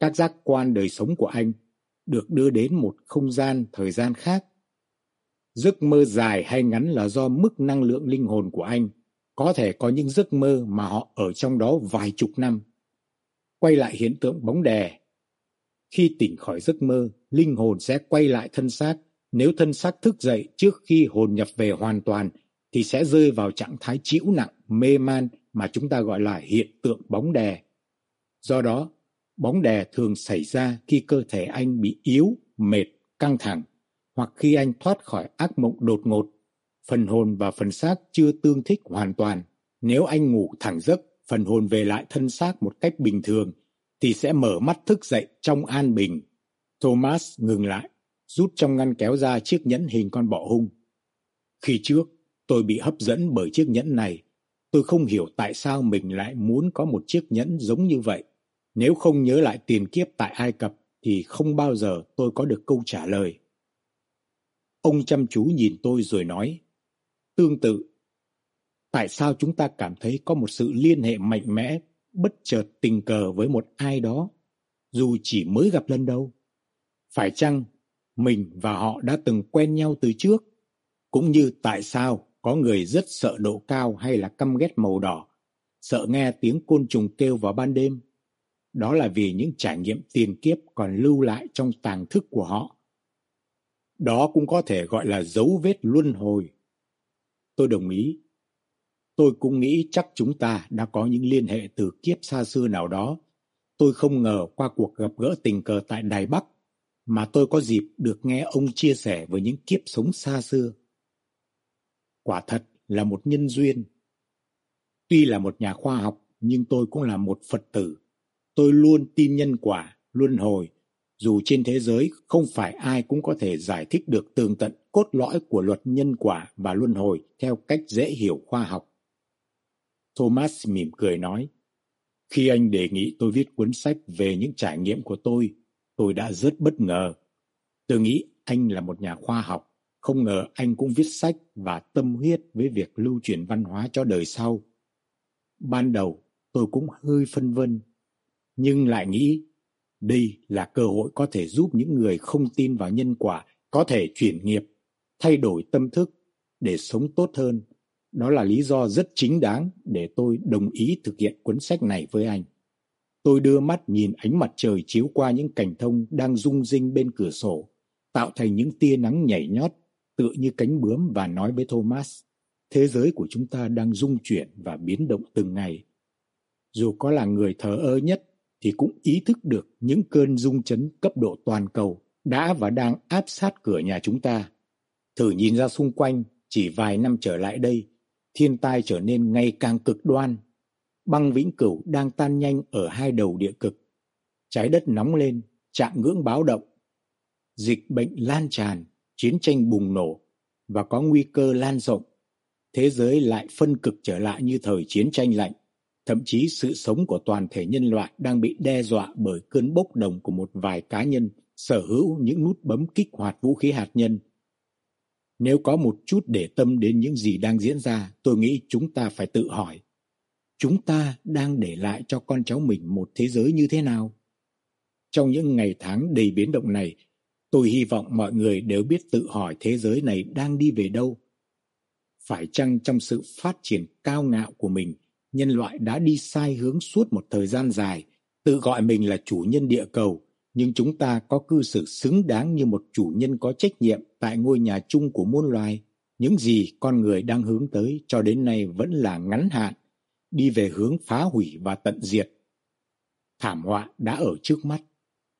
Các giác quan đời sống của anh được đưa đến một không gian, thời gian khác. Giấc mơ dài hay ngắn là do mức năng lượng linh hồn của anh. Có thể có những giấc mơ mà họ ở trong đó vài chục năm. Quay lại hiện tượng bóng đè. Khi tỉnh khỏi giấc mơ, linh hồn sẽ quay lại thân xác nếu thân xác thức dậy trước khi hồn nhập về hoàn toàn thì sẽ rơi vào trạng thái chịu nặng, mê man mà chúng ta gọi là hiện tượng bóng đè. Do đó, bóng đè thường xảy ra khi cơ thể anh bị yếu, mệt, căng thẳng hoặc khi anh thoát khỏi ác mộng đột ngột, phần hồn và phần xác chưa tương thích hoàn toàn. Nếu anh ngủ thẳng giấc, phần hồn về lại thân xác một cách bình thường thì sẽ mở mắt thức dậy trong an bình. Thomas ngừng lại rút trong ngăn kéo ra chiếc nhẫn hình con bọ hung. Khi trước, tôi bị hấp dẫn bởi chiếc nhẫn này. Tôi không hiểu tại sao mình lại muốn có một chiếc nhẫn giống như vậy. Nếu không nhớ lại tiền kiếp tại Ai Cập thì không bao giờ tôi có được câu trả lời. Ông chăm chú nhìn tôi rồi nói, tương tự, tại sao chúng ta cảm thấy có một sự liên hệ mạnh mẽ, bất chợt tình cờ với một ai đó, dù chỉ mới gặp lần đầu? Phải chăng mình và họ đã từng quen nhau từ trước, cũng như tại sao có người rất sợ độ cao hay là căm ghét màu đỏ, sợ nghe tiếng côn trùng kêu vào ban đêm. Đó là vì những trải nghiệm tiền kiếp còn lưu lại trong tàng thức của họ. Đó cũng có thể gọi là dấu vết luân hồi. Tôi đồng ý. Tôi cũng nghĩ chắc chúng ta đã có những liên hệ từ kiếp xa xưa nào đó. Tôi không ngờ qua cuộc gặp gỡ tình cờ tại Đài Bắc mà tôi có dịp được nghe ông chia sẻ với những kiếp sống xa xưa. Quả thật là một nhân duyên. Tuy là một nhà khoa học, nhưng tôi cũng là một Phật tử. Tôi luôn tin nhân quả, luân hồi, dù trên thế giới không phải ai cũng có thể giải thích được tường tận cốt lõi của luật nhân quả và luân hồi theo cách dễ hiểu khoa học. Thomas mỉm cười nói, khi anh đề nghị tôi viết cuốn sách về những trải nghiệm của tôi Tôi đã rất bất ngờ. Tôi nghĩ anh là một nhà khoa học, không ngờ anh cũng viết sách và tâm huyết với việc lưu truyền văn hóa cho đời sau. Ban đầu tôi cũng hơi phân vân, nhưng lại nghĩ đây là cơ hội có thể giúp những người không tin vào nhân quả có thể chuyển nghiệp, thay đổi tâm thức để sống tốt hơn. Đó là lý do rất chính đáng để tôi đồng ý thực hiện cuốn sách này với anh. Tôi đưa mắt nhìn ánh mặt trời chiếu qua những cành thông đang rung rinh bên cửa sổ, tạo thành những tia nắng nhảy nhót, tựa như cánh bướm và nói với Thomas, thế giới của chúng ta đang rung chuyển và biến động từng ngày. Dù có là người thờ ơ nhất, thì cũng ý thức được những cơn rung chấn cấp độ toàn cầu đã và đang áp sát cửa nhà chúng ta. Thử nhìn ra xung quanh, chỉ vài năm trở lại đây, thiên tai trở nên ngày càng cực đoan băng vĩnh cửu đang tan nhanh ở hai đầu địa cực. Trái đất nóng lên, chạm ngưỡng báo động. Dịch bệnh lan tràn, chiến tranh bùng nổ và có nguy cơ lan rộng. Thế giới lại phân cực trở lại như thời chiến tranh lạnh. Thậm chí sự sống của toàn thể nhân loại đang bị đe dọa bởi cơn bốc đồng của một vài cá nhân sở hữu những nút bấm kích hoạt vũ khí hạt nhân. Nếu có một chút để tâm đến những gì đang diễn ra, tôi nghĩ chúng ta phải tự hỏi chúng ta đang để lại cho con cháu mình một thế giới như thế nào? Trong những ngày tháng đầy biến động này, tôi hy vọng mọi người đều biết tự hỏi thế giới này đang đi về đâu. Phải chăng trong sự phát triển cao ngạo của mình, nhân loại đã đi sai hướng suốt một thời gian dài, tự gọi mình là chủ nhân địa cầu, nhưng chúng ta có cư xử xứng đáng như một chủ nhân có trách nhiệm tại ngôi nhà chung của muôn loài. Những gì con người đang hướng tới cho đến nay vẫn là ngắn hạn, đi về hướng phá hủy và tận diệt. Thảm họa đã ở trước mắt.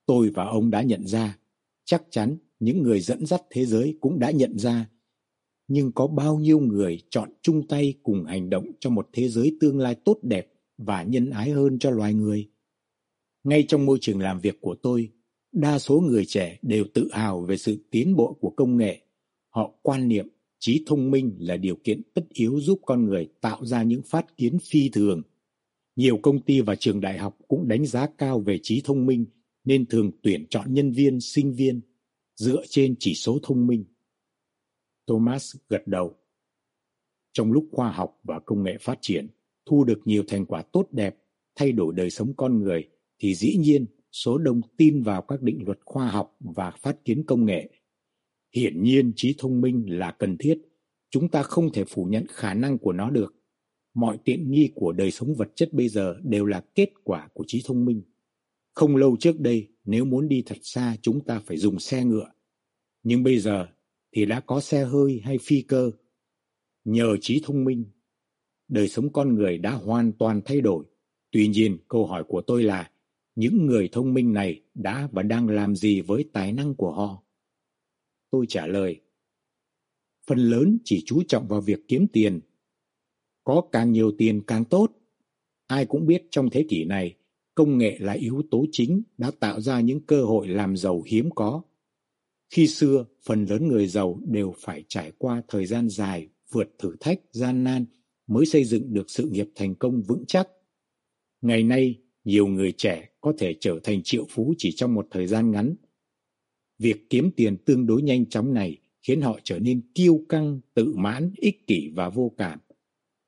Tôi và ông đã nhận ra. Chắc chắn những người dẫn dắt thế giới cũng đã nhận ra. nhưng có bao nhiêu người chọn chung tay cùng hành động cho một thế giới tương lai tốt đẹp và nhân ái hơn cho loài người. Ngay trong môi trường làm việc của tôi, đa số người trẻ đều tự hào về sự tiến bộ của công nghệ. Họ quan niệm trí thông minh là điều kiện tất yếu giúp con người tạo ra những phát kiến phi thường. Nhiều công ty và trường đại học cũng đánh giá cao về trí thông minh nên thường tuyển chọn nhân viên, sinh viên dựa trên chỉ số thông minh. Thomas gật đầu. Trong lúc khoa học và công nghệ phát triển, thu được nhiều thành quả tốt đẹp, thay đổi đời sống con người, thì dĩ nhiên số đông tin vào các định luật khoa học và phát kiến công nghệ. Hiển nhiên trí thông minh là cần thiết, chúng ta không thể phủ nhận khả năng của nó được. Mọi tiện nghi của đời sống vật chất bây giờ đều là kết quả của trí thông minh. Không lâu trước đây, nếu muốn đi thật xa chúng ta phải dùng xe ngựa. Nhưng bây giờ thì đã có xe hơi hay phi cơ. Nhờ trí thông minh, đời sống con người đã hoàn toàn thay đổi. Tuy nhiên, câu hỏi của tôi là những người thông minh này đã và đang làm gì với tài năng của họ? Tôi trả lời, phần lớn chỉ chú trọng vào việc kiếm tiền. Có càng nhiều tiền càng tốt. Ai cũng biết trong thế kỷ này, công nghệ là yếu tố chính đã tạo ra những cơ hội làm giàu hiếm có. Khi xưa, phần lớn người giàu đều phải trải qua thời gian dài, vượt thử thách, gian nan mới xây dựng được sự nghiệp thành công vững chắc. Ngày nay, nhiều người trẻ có thể trở thành triệu phú chỉ trong một thời gian ngắn. Việc kiếm tiền tương đối nhanh chóng này khiến họ trở nên kiêu căng, tự mãn, ích kỷ và vô cảm.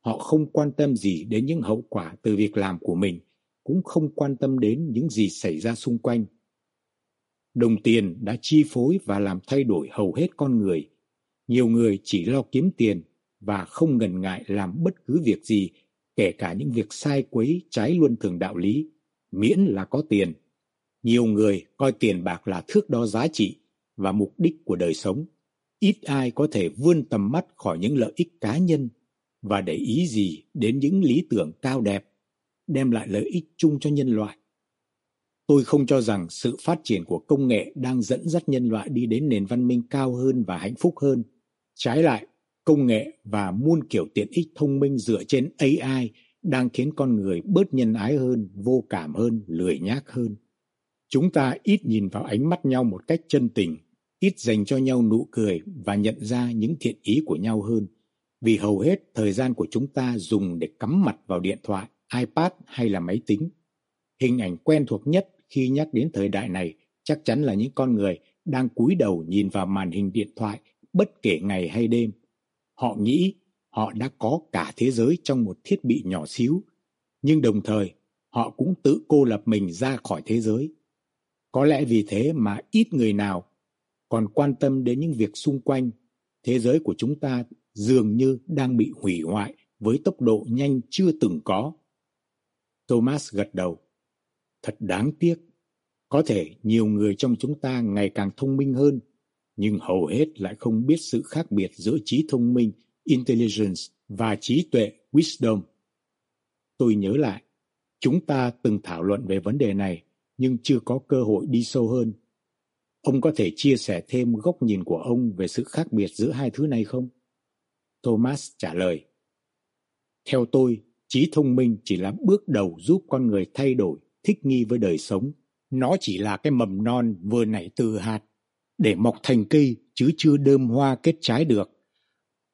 Họ không quan tâm gì đến những hậu quả từ việc làm của mình, cũng không quan tâm đến những gì xảy ra xung quanh. Đồng tiền đã chi phối và làm thay đổi hầu hết con người. Nhiều người chỉ lo kiếm tiền và không ngần ngại làm bất cứ việc gì, kể cả những việc sai quấy trái luân thường đạo lý, miễn là có tiền. Nhiều người coi tiền bạc là thước đo giá trị và mục đích của đời sống. Ít ai có thể vươn tầm mắt khỏi những lợi ích cá nhân và để ý gì đến những lý tưởng cao đẹp, đem lại lợi ích chung cho nhân loại. Tôi không cho rằng sự phát triển của công nghệ đang dẫn dắt nhân loại đi đến nền văn minh cao hơn và hạnh phúc hơn. Trái lại, công nghệ và muôn kiểu tiện ích thông minh dựa trên AI đang khiến con người bớt nhân ái hơn, vô cảm hơn, lười nhác hơn. Chúng ta ít nhìn vào ánh mắt nhau một cách chân tình, ít dành cho nhau nụ cười và nhận ra những thiện ý của nhau hơn. Vì hầu hết thời gian của chúng ta dùng để cắm mặt vào điện thoại, iPad hay là máy tính. Hình ảnh quen thuộc nhất khi nhắc đến thời đại này chắc chắn là những con người đang cúi đầu nhìn vào màn hình điện thoại bất kể ngày hay đêm. Họ nghĩ họ đã có cả thế giới trong một thiết bị nhỏ xíu, nhưng đồng thời họ cũng tự cô lập mình ra khỏi thế giới. Có lẽ vì thế mà ít người nào còn quan tâm đến những việc xung quanh. Thế giới của chúng ta dường như đang bị hủy hoại với tốc độ nhanh chưa từng có. Thomas gật đầu. Thật đáng tiếc. Có thể nhiều người trong chúng ta ngày càng thông minh hơn, nhưng hầu hết lại không biết sự khác biệt giữa trí thông minh, intelligence và trí tuệ, wisdom. Tôi nhớ lại, chúng ta từng thảo luận về vấn đề này, nhưng chưa có cơ hội đi sâu hơn. Ông có thể chia sẻ thêm góc nhìn của ông về sự khác biệt giữa hai thứ này không? Thomas trả lời. Theo tôi, trí thông minh chỉ là bước đầu giúp con người thay đổi thích nghi với đời sống. Nó chỉ là cái mầm non vừa nảy từ hạt để mọc thành cây chứ chưa đơm hoa kết trái được.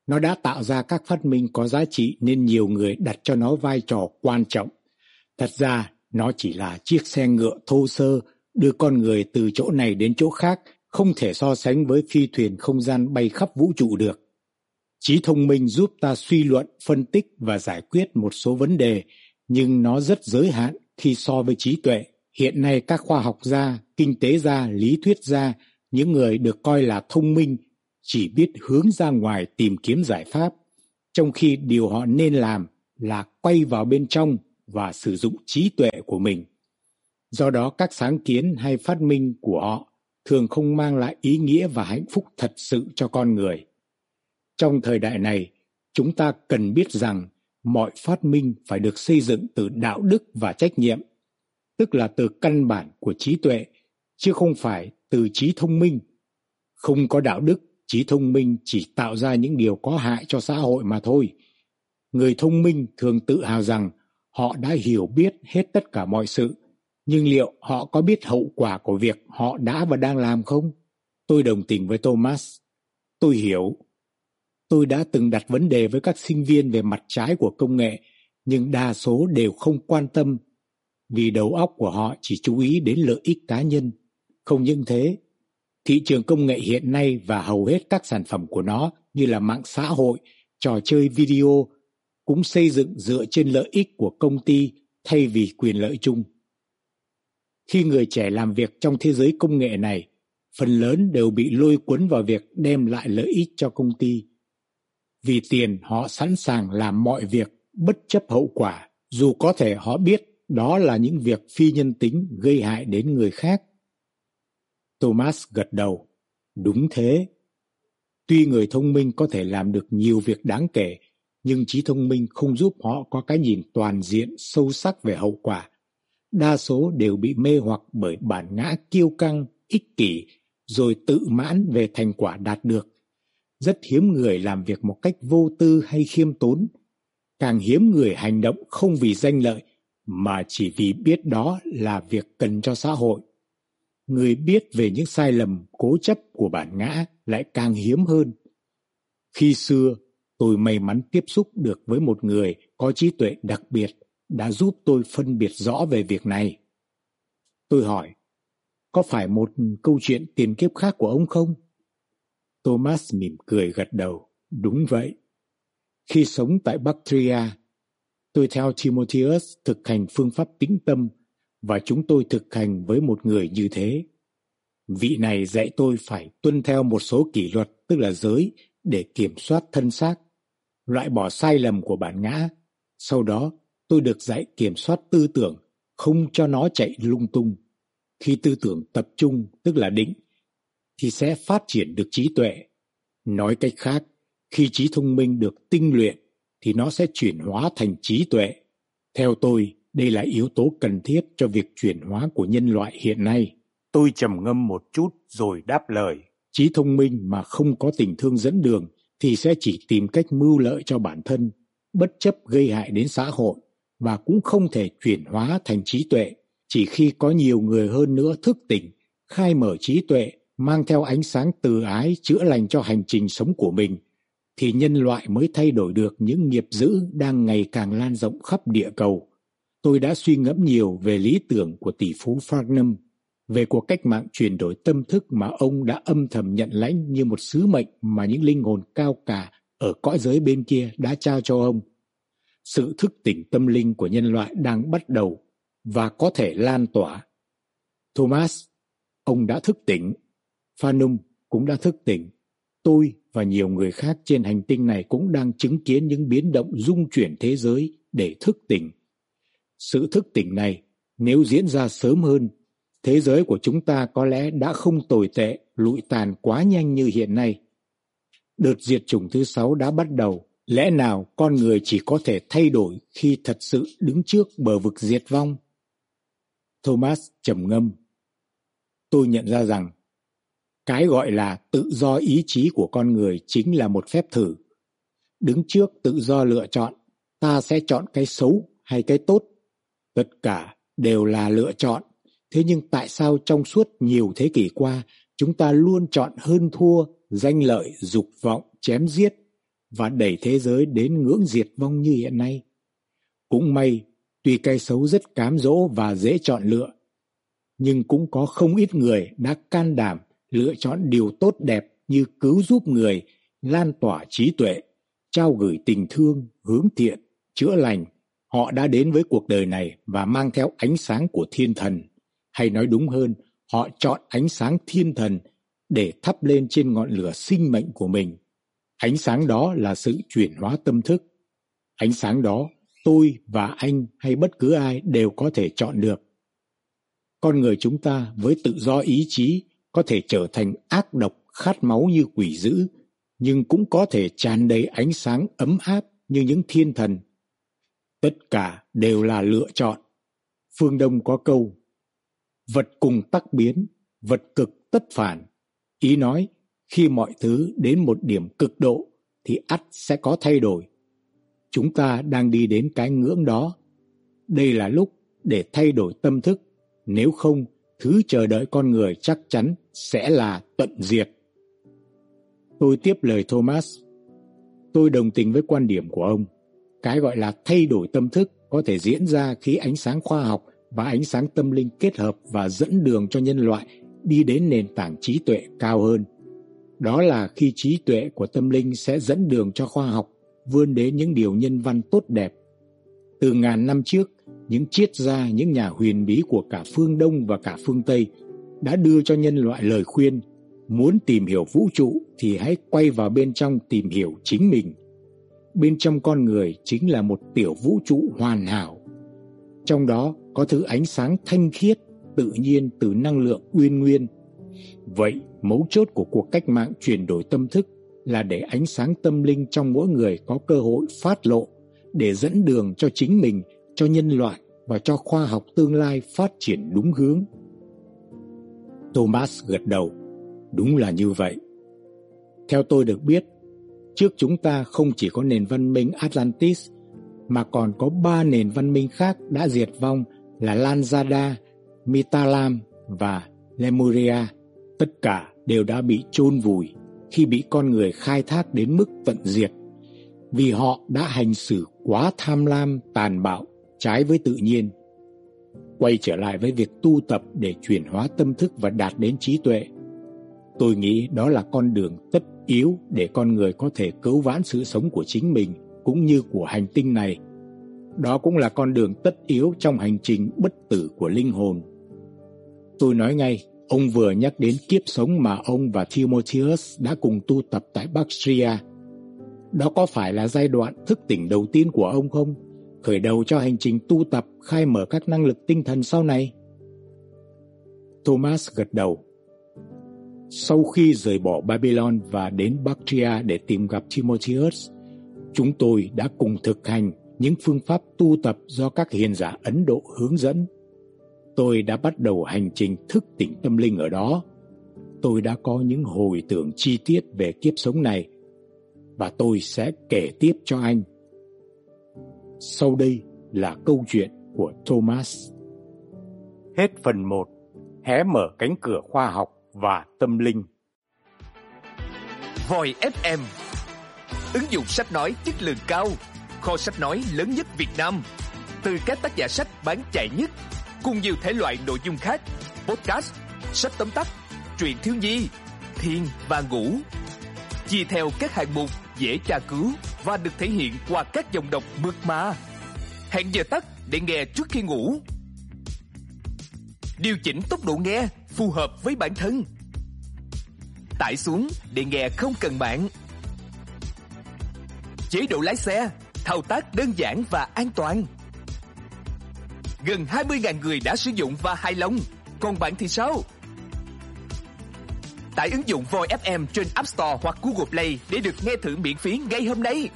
Nó đã tạo ra các phát minh có giá trị nên nhiều người đặt cho nó vai trò quan trọng. Thật ra, nó chỉ là chiếc xe ngựa thô sơ đưa con người từ chỗ này đến chỗ khác, không thể so sánh với phi thuyền không gian bay khắp vũ trụ được. Trí thông minh giúp ta suy luận, phân tích và giải quyết một số vấn đề, nhưng nó rất giới hạn khi so với trí tuệ. Hiện nay các khoa học gia, kinh tế gia, lý thuyết gia, những người được coi là thông minh chỉ biết hướng ra ngoài tìm kiếm giải pháp, trong khi điều họ nên làm là quay vào bên trong và sử dụng trí tuệ của mình. Do đó các sáng kiến hay phát minh của họ thường không mang lại ý nghĩa và hạnh phúc thật sự cho con người. Trong thời đại này, chúng ta cần biết rằng mọi phát minh phải được xây dựng từ đạo đức và trách nhiệm, tức là từ căn bản của trí tuệ, chứ không phải từ trí thông minh. Không có đạo đức trí thông minh chỉ tạo ra những điều có hại cho xã hội mà thôi. Người thông minh thường tự hào rằng họ đã hiểu biết hết tất cả mọi sự, nhưng liệu họ có biết hậu quả của việc họ đã và đang làm không? Tôi đồng tình với Thomas. Tôi hiểu. Tôi đã từng đặt vấn đề với các sinh viên về mặt trái của công nghệ, nhưng đa số đều không quan tâm vì đầu óc của họ chỉ chú ý đến lợi ích cá nhân. Không những thế, thị trường công nghệ hiện nay và hầu hết các sản phẩm của nó như là mạng xã hội, trò chơi video cũng xây dựng dựa trên lợi ích của công ty thay vì quyền lợi chung. Khi người trẻ làm việc trong thế giới công nghệ này, phần lớn đều bị lôi cuốn vào việc đem lại lợi ích cho công ty. Vì tiền họ sẵn sàng làm mọi việc bất chấp hậu quả, dù có thể họ biết đó là những việc phi nhân tính gây hại đến người khác. Thomas gật đầu. Đúng thế. Tuy người thông minh có thể làm được nhiều việc đáng kể, nhưng trí thông minh không giúp họ có cái nhìn toàn diện sâu sắc về hậu quả. Đa số đều bị mê hoặc bởi bản ngã kiêu căng, ích kỷ, rồi tự mãn về thành quả đạt được. Rất hiếm người làm việc một cách vô tư hay khiêm tốn. Càng hiếm người hành động không vì danh lợi mà chỉ vì biết đó là việc cần cho xã hội. Người biết về những sai lầm cố chấp của bản ngã lại càng hiếm hơn. Khi xưa, tôi may mắn tiếp xúc được với một người có trí tuệ đặc biệt đã giúp tôi phân biệt rõ về việc này. Tôi hỏi, có phải một câu chuyện tiền kiếp khác của ông không? Thomas mỉm cười gật đầu, đúng vậy. Khi sống tại Bactria, Tôi theo Timotheus thực hành phương pháp tĩnh tâm và chúng tôi thực hành với một người như thế. Vị này dạy tôi phải tuân theo một số kỷ luật tức là giới để kiểm soát thân xác, loại bỏ sai lầm của bản ngã. Sau đó tôi được dạy kiểm soát tư tưởng, không cho nó chạy lung tung. Khi tư tưởng tập trung tức là định thì sẽ phát triển được trí tuệ. Nói cách khác, khi trí thông minh được tinh luyện thì nó sẽ chuyển hóa thành trí tuệ. Theo tôi, đây là yếu tố cần thiết cho việc chuyển hóa của nhân loại hiện nay. Tôi trầm ngâm một chút rồi đáp lời. Trí thông minh mà không có tình thương dẫn đường thì sẽ chỉ tìm cách mưu lợi cho bản thân, bất chấp gây hại đến xã hội và cũng không thể chuyển hóa thành trí tuệ. Chỉ khi có nhiều người hơn nữa thức tỉnh, khai mở trí tuệ, mang theo ánh sáng từ ái chữa lành cho hành trình sống của mình thì nhân loại mới thay đổi được những nghiệp dữ đang ngày càng lan rộng khắp địa cầu. Tôi đã suy ngẫm nhiều về lý tưởng của tỷ phú Farnham, về cuộc cách mạng chuyển đổi tâm thức mà ông đã âm thầm nhận lãnh như một sứ mệnh mà những linh hồn cao cả ở cõi giới bên kia đã trao cho ông. Sự thức tỉnh tâm linh của nhân loại đang bắt đầu và có thể lan tỏa. Thomas, ông đã thức tỉnh. Phanum cũng đã thức tỉnh. Tôi và nhiều người khác trên hành tinh này cũng đang chứng kiến những biến động dung chuyển thế giới để thức tỉnh. Sự thức tỉnh này, nếu diễn ra sớm hơn, thế giới của chúng ta có lẽ đã không tồi tệ, lụi tàn quá nhanh như hiện nay. Đợt diệt chủng thứ sáu đã bắt đầu, lẽ nào con người chỉ có thể thay đổi khi thật sự đứng trước bờ vực diệt vong? Thomas trầm ngâm. Tôi nhận ra rằng cái gọi là tự do ý chí của con người chính là một phép thử. Đứng trước tự do lựa chọn, ta sẽ chọn cái xấu hay cái tốt. Tất cả đều là lựa chọn. Thế nhưng tại sao trong suốt nhiều thế kỷ qua, chúng ta luôn chọn hơn thua, danh lợi, dục vọng, chém giết và đẩy thế giới đến ngưỡng diệt vong như hiện nay? Cũng may, tuy cái xấu rất cám dỗ và dễ chọn lựa, nhưng cũng có không ít người đã can đảm lựa chọn điều tốt đẹp như cứu giúp người, lan tỏa trí tuệ, trao gửi tình thương, hướng thiện, chữa lành. Họ đã đến với cuộc đời này và mang theo ánh sáng của thiên thần. Hay nói đúng hơn, họ chọn ánh sáng thiên thần để thắp lên trên ngọn lửa sinh mệnh của mình. Ánh sáng đó là sự chuyển hóa tâm thức. Ánh sáng đó, tôi và anh hay bất cứ ai đều có thể chọn được. Con người chúng ta với tự do ý chí có thể trở thành ác độc khát máu như quỷ dữ, nhưng cũng có thể tràn đầy ánh sáng ấm áp như những thiên thần. Tất cả đều là lựa chọn. Phương Đông có câu, vật cùng tắc biến, vật cực tất phản. Ý nói, khi mọi thứ đến một điểm cực độ thì ắt sẽ có thay đổi. Chúng ta đang đi đến cái ngưỡng đó. Đây là lúc để thay đổi tâm thức, nếu không thứ chờ đợi con người chắc chắn sẽ là tận diệt. Tôi tiếp lời Thomas. Tôi đồng tình với quan điểm của ông. Cái gọi là thay đổi tâm thức có thể diễn ra khi ánh sáng khoa học và ánh sáng tâm linh kết hợp và dẫn đường cho nhân loại đi đến nền tảng trí tuệ cao hơn. Đó là khi trí tuệ của tâm linh sẽ dẫn đường cho khoa học vươn đến những điều nhân văn tốt đẹp. Từ ngàn năm trước, những triết gia, những nhà huyền bí của cả phương Đông và cả phương Tây đã đưa cho nhân loại lời khuyên muốn tìm hiểu vũ trụ thì hãy quay vào bên trong tìm hiểu chính mình. Bên trong con người chính là một tiểu vũ trụ hoàn hảo. Trong đó có thứ ánh sáng thanh khiết, tự nhiên từ năng lượng uyên nguyên. Vậy, mấu chốt của cuộc cách mạng chuyển đổi tâm thức là để ánh sáng tâm linh trong mỗi người có cơ hội phát lộ, để dẫn đường cho chính mình, cho nhân loại và cho khoa học tương lai phát triển đúng hướng. Thomas gật đầu. Đúng là như vậy. Theo tôi được biết, trước chúng ta không chỉ có nền văn minh Atlantis mà còn có ba nền văn minh khác đã diệt vong là Lanzada, Mitalam và Lemuria. Tất cả đều đã bị chôn vùi khi bị con người khai thác đến mức tận diệt vì họ đã hành xử quá tham lam, tàn bạo, trái với tự nhiên. Quay trở lại với việc tu tập để chuyển hóa tâm thức và đạt đến trí tuệ. Tôi nghĩ đó là con đường tất yếu để con người có thể cứu vãn sự sống của chính mình cũng như của hành tinh này. Đó cũng là con đường tất yếu trong hành trình bất tử của linh hồn. Tôi nói ngay, ông vừa nhắc đến kiếp sống mà ông và Timotheus đã cùng tu tập tại Bactria. Đó có phải là giai đoạn thức tỉnh đầu tiên của ông không? Khởi đầu cho hành trình tu tập khai mở các năng lực tinh thần sau này? Thomas gật đầu. Sau khi rời bỏ Babylon và đến Bactria để tìm gặp Timotheus, chúng tôi đã cùng thực hành những phương pháp tu tập do các hiền giả Ấn Độ hướng dẫn. Tôi đã bắt đầu hành trình thức tỉnh tâm linh ở đó. Tôi đã có những hồi tưởng chi tiết về kiếp sống này và tôi sẽ kể tiếp cho anh. Sau đây là câu chuyện của Thomas. Hết phần 1. Hé mở cánh cửa khoa học và tâm linh. Voi FM Ứng dụng sách nói chất lượng cao Kho sách nói lớn nhất Việt Nam Từ các tác giả sách bán chạy nhất Cùng nhiều thể loại nội dung khác Podcast, sách tóm tắt, truyện thiếu nhi, thiên và ngủ Chia theo các hạng mục dễ tra cứu và được thể hiện qua các dòng đọc mượt mà Hẹn giờ tắt để nghe trước khi ngủ Điều chỉnh tốc độ nghe phù hợp với bản thân. Tải xuống để nghe không cần mạng. Chế độ lái xe, thao tác đơn giản và an toàn. Gần 20.000 người đã sử dụng và hài lòng, còn bạn thì sao? Tải ứng dụng Voi FM trên App Store hoặc Google Play để được nghe thử miễn phí ngay hôm nay.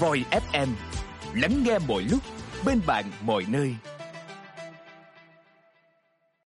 Voi FM, lắng nghe mọi lúc, bên bạn mọi nơi.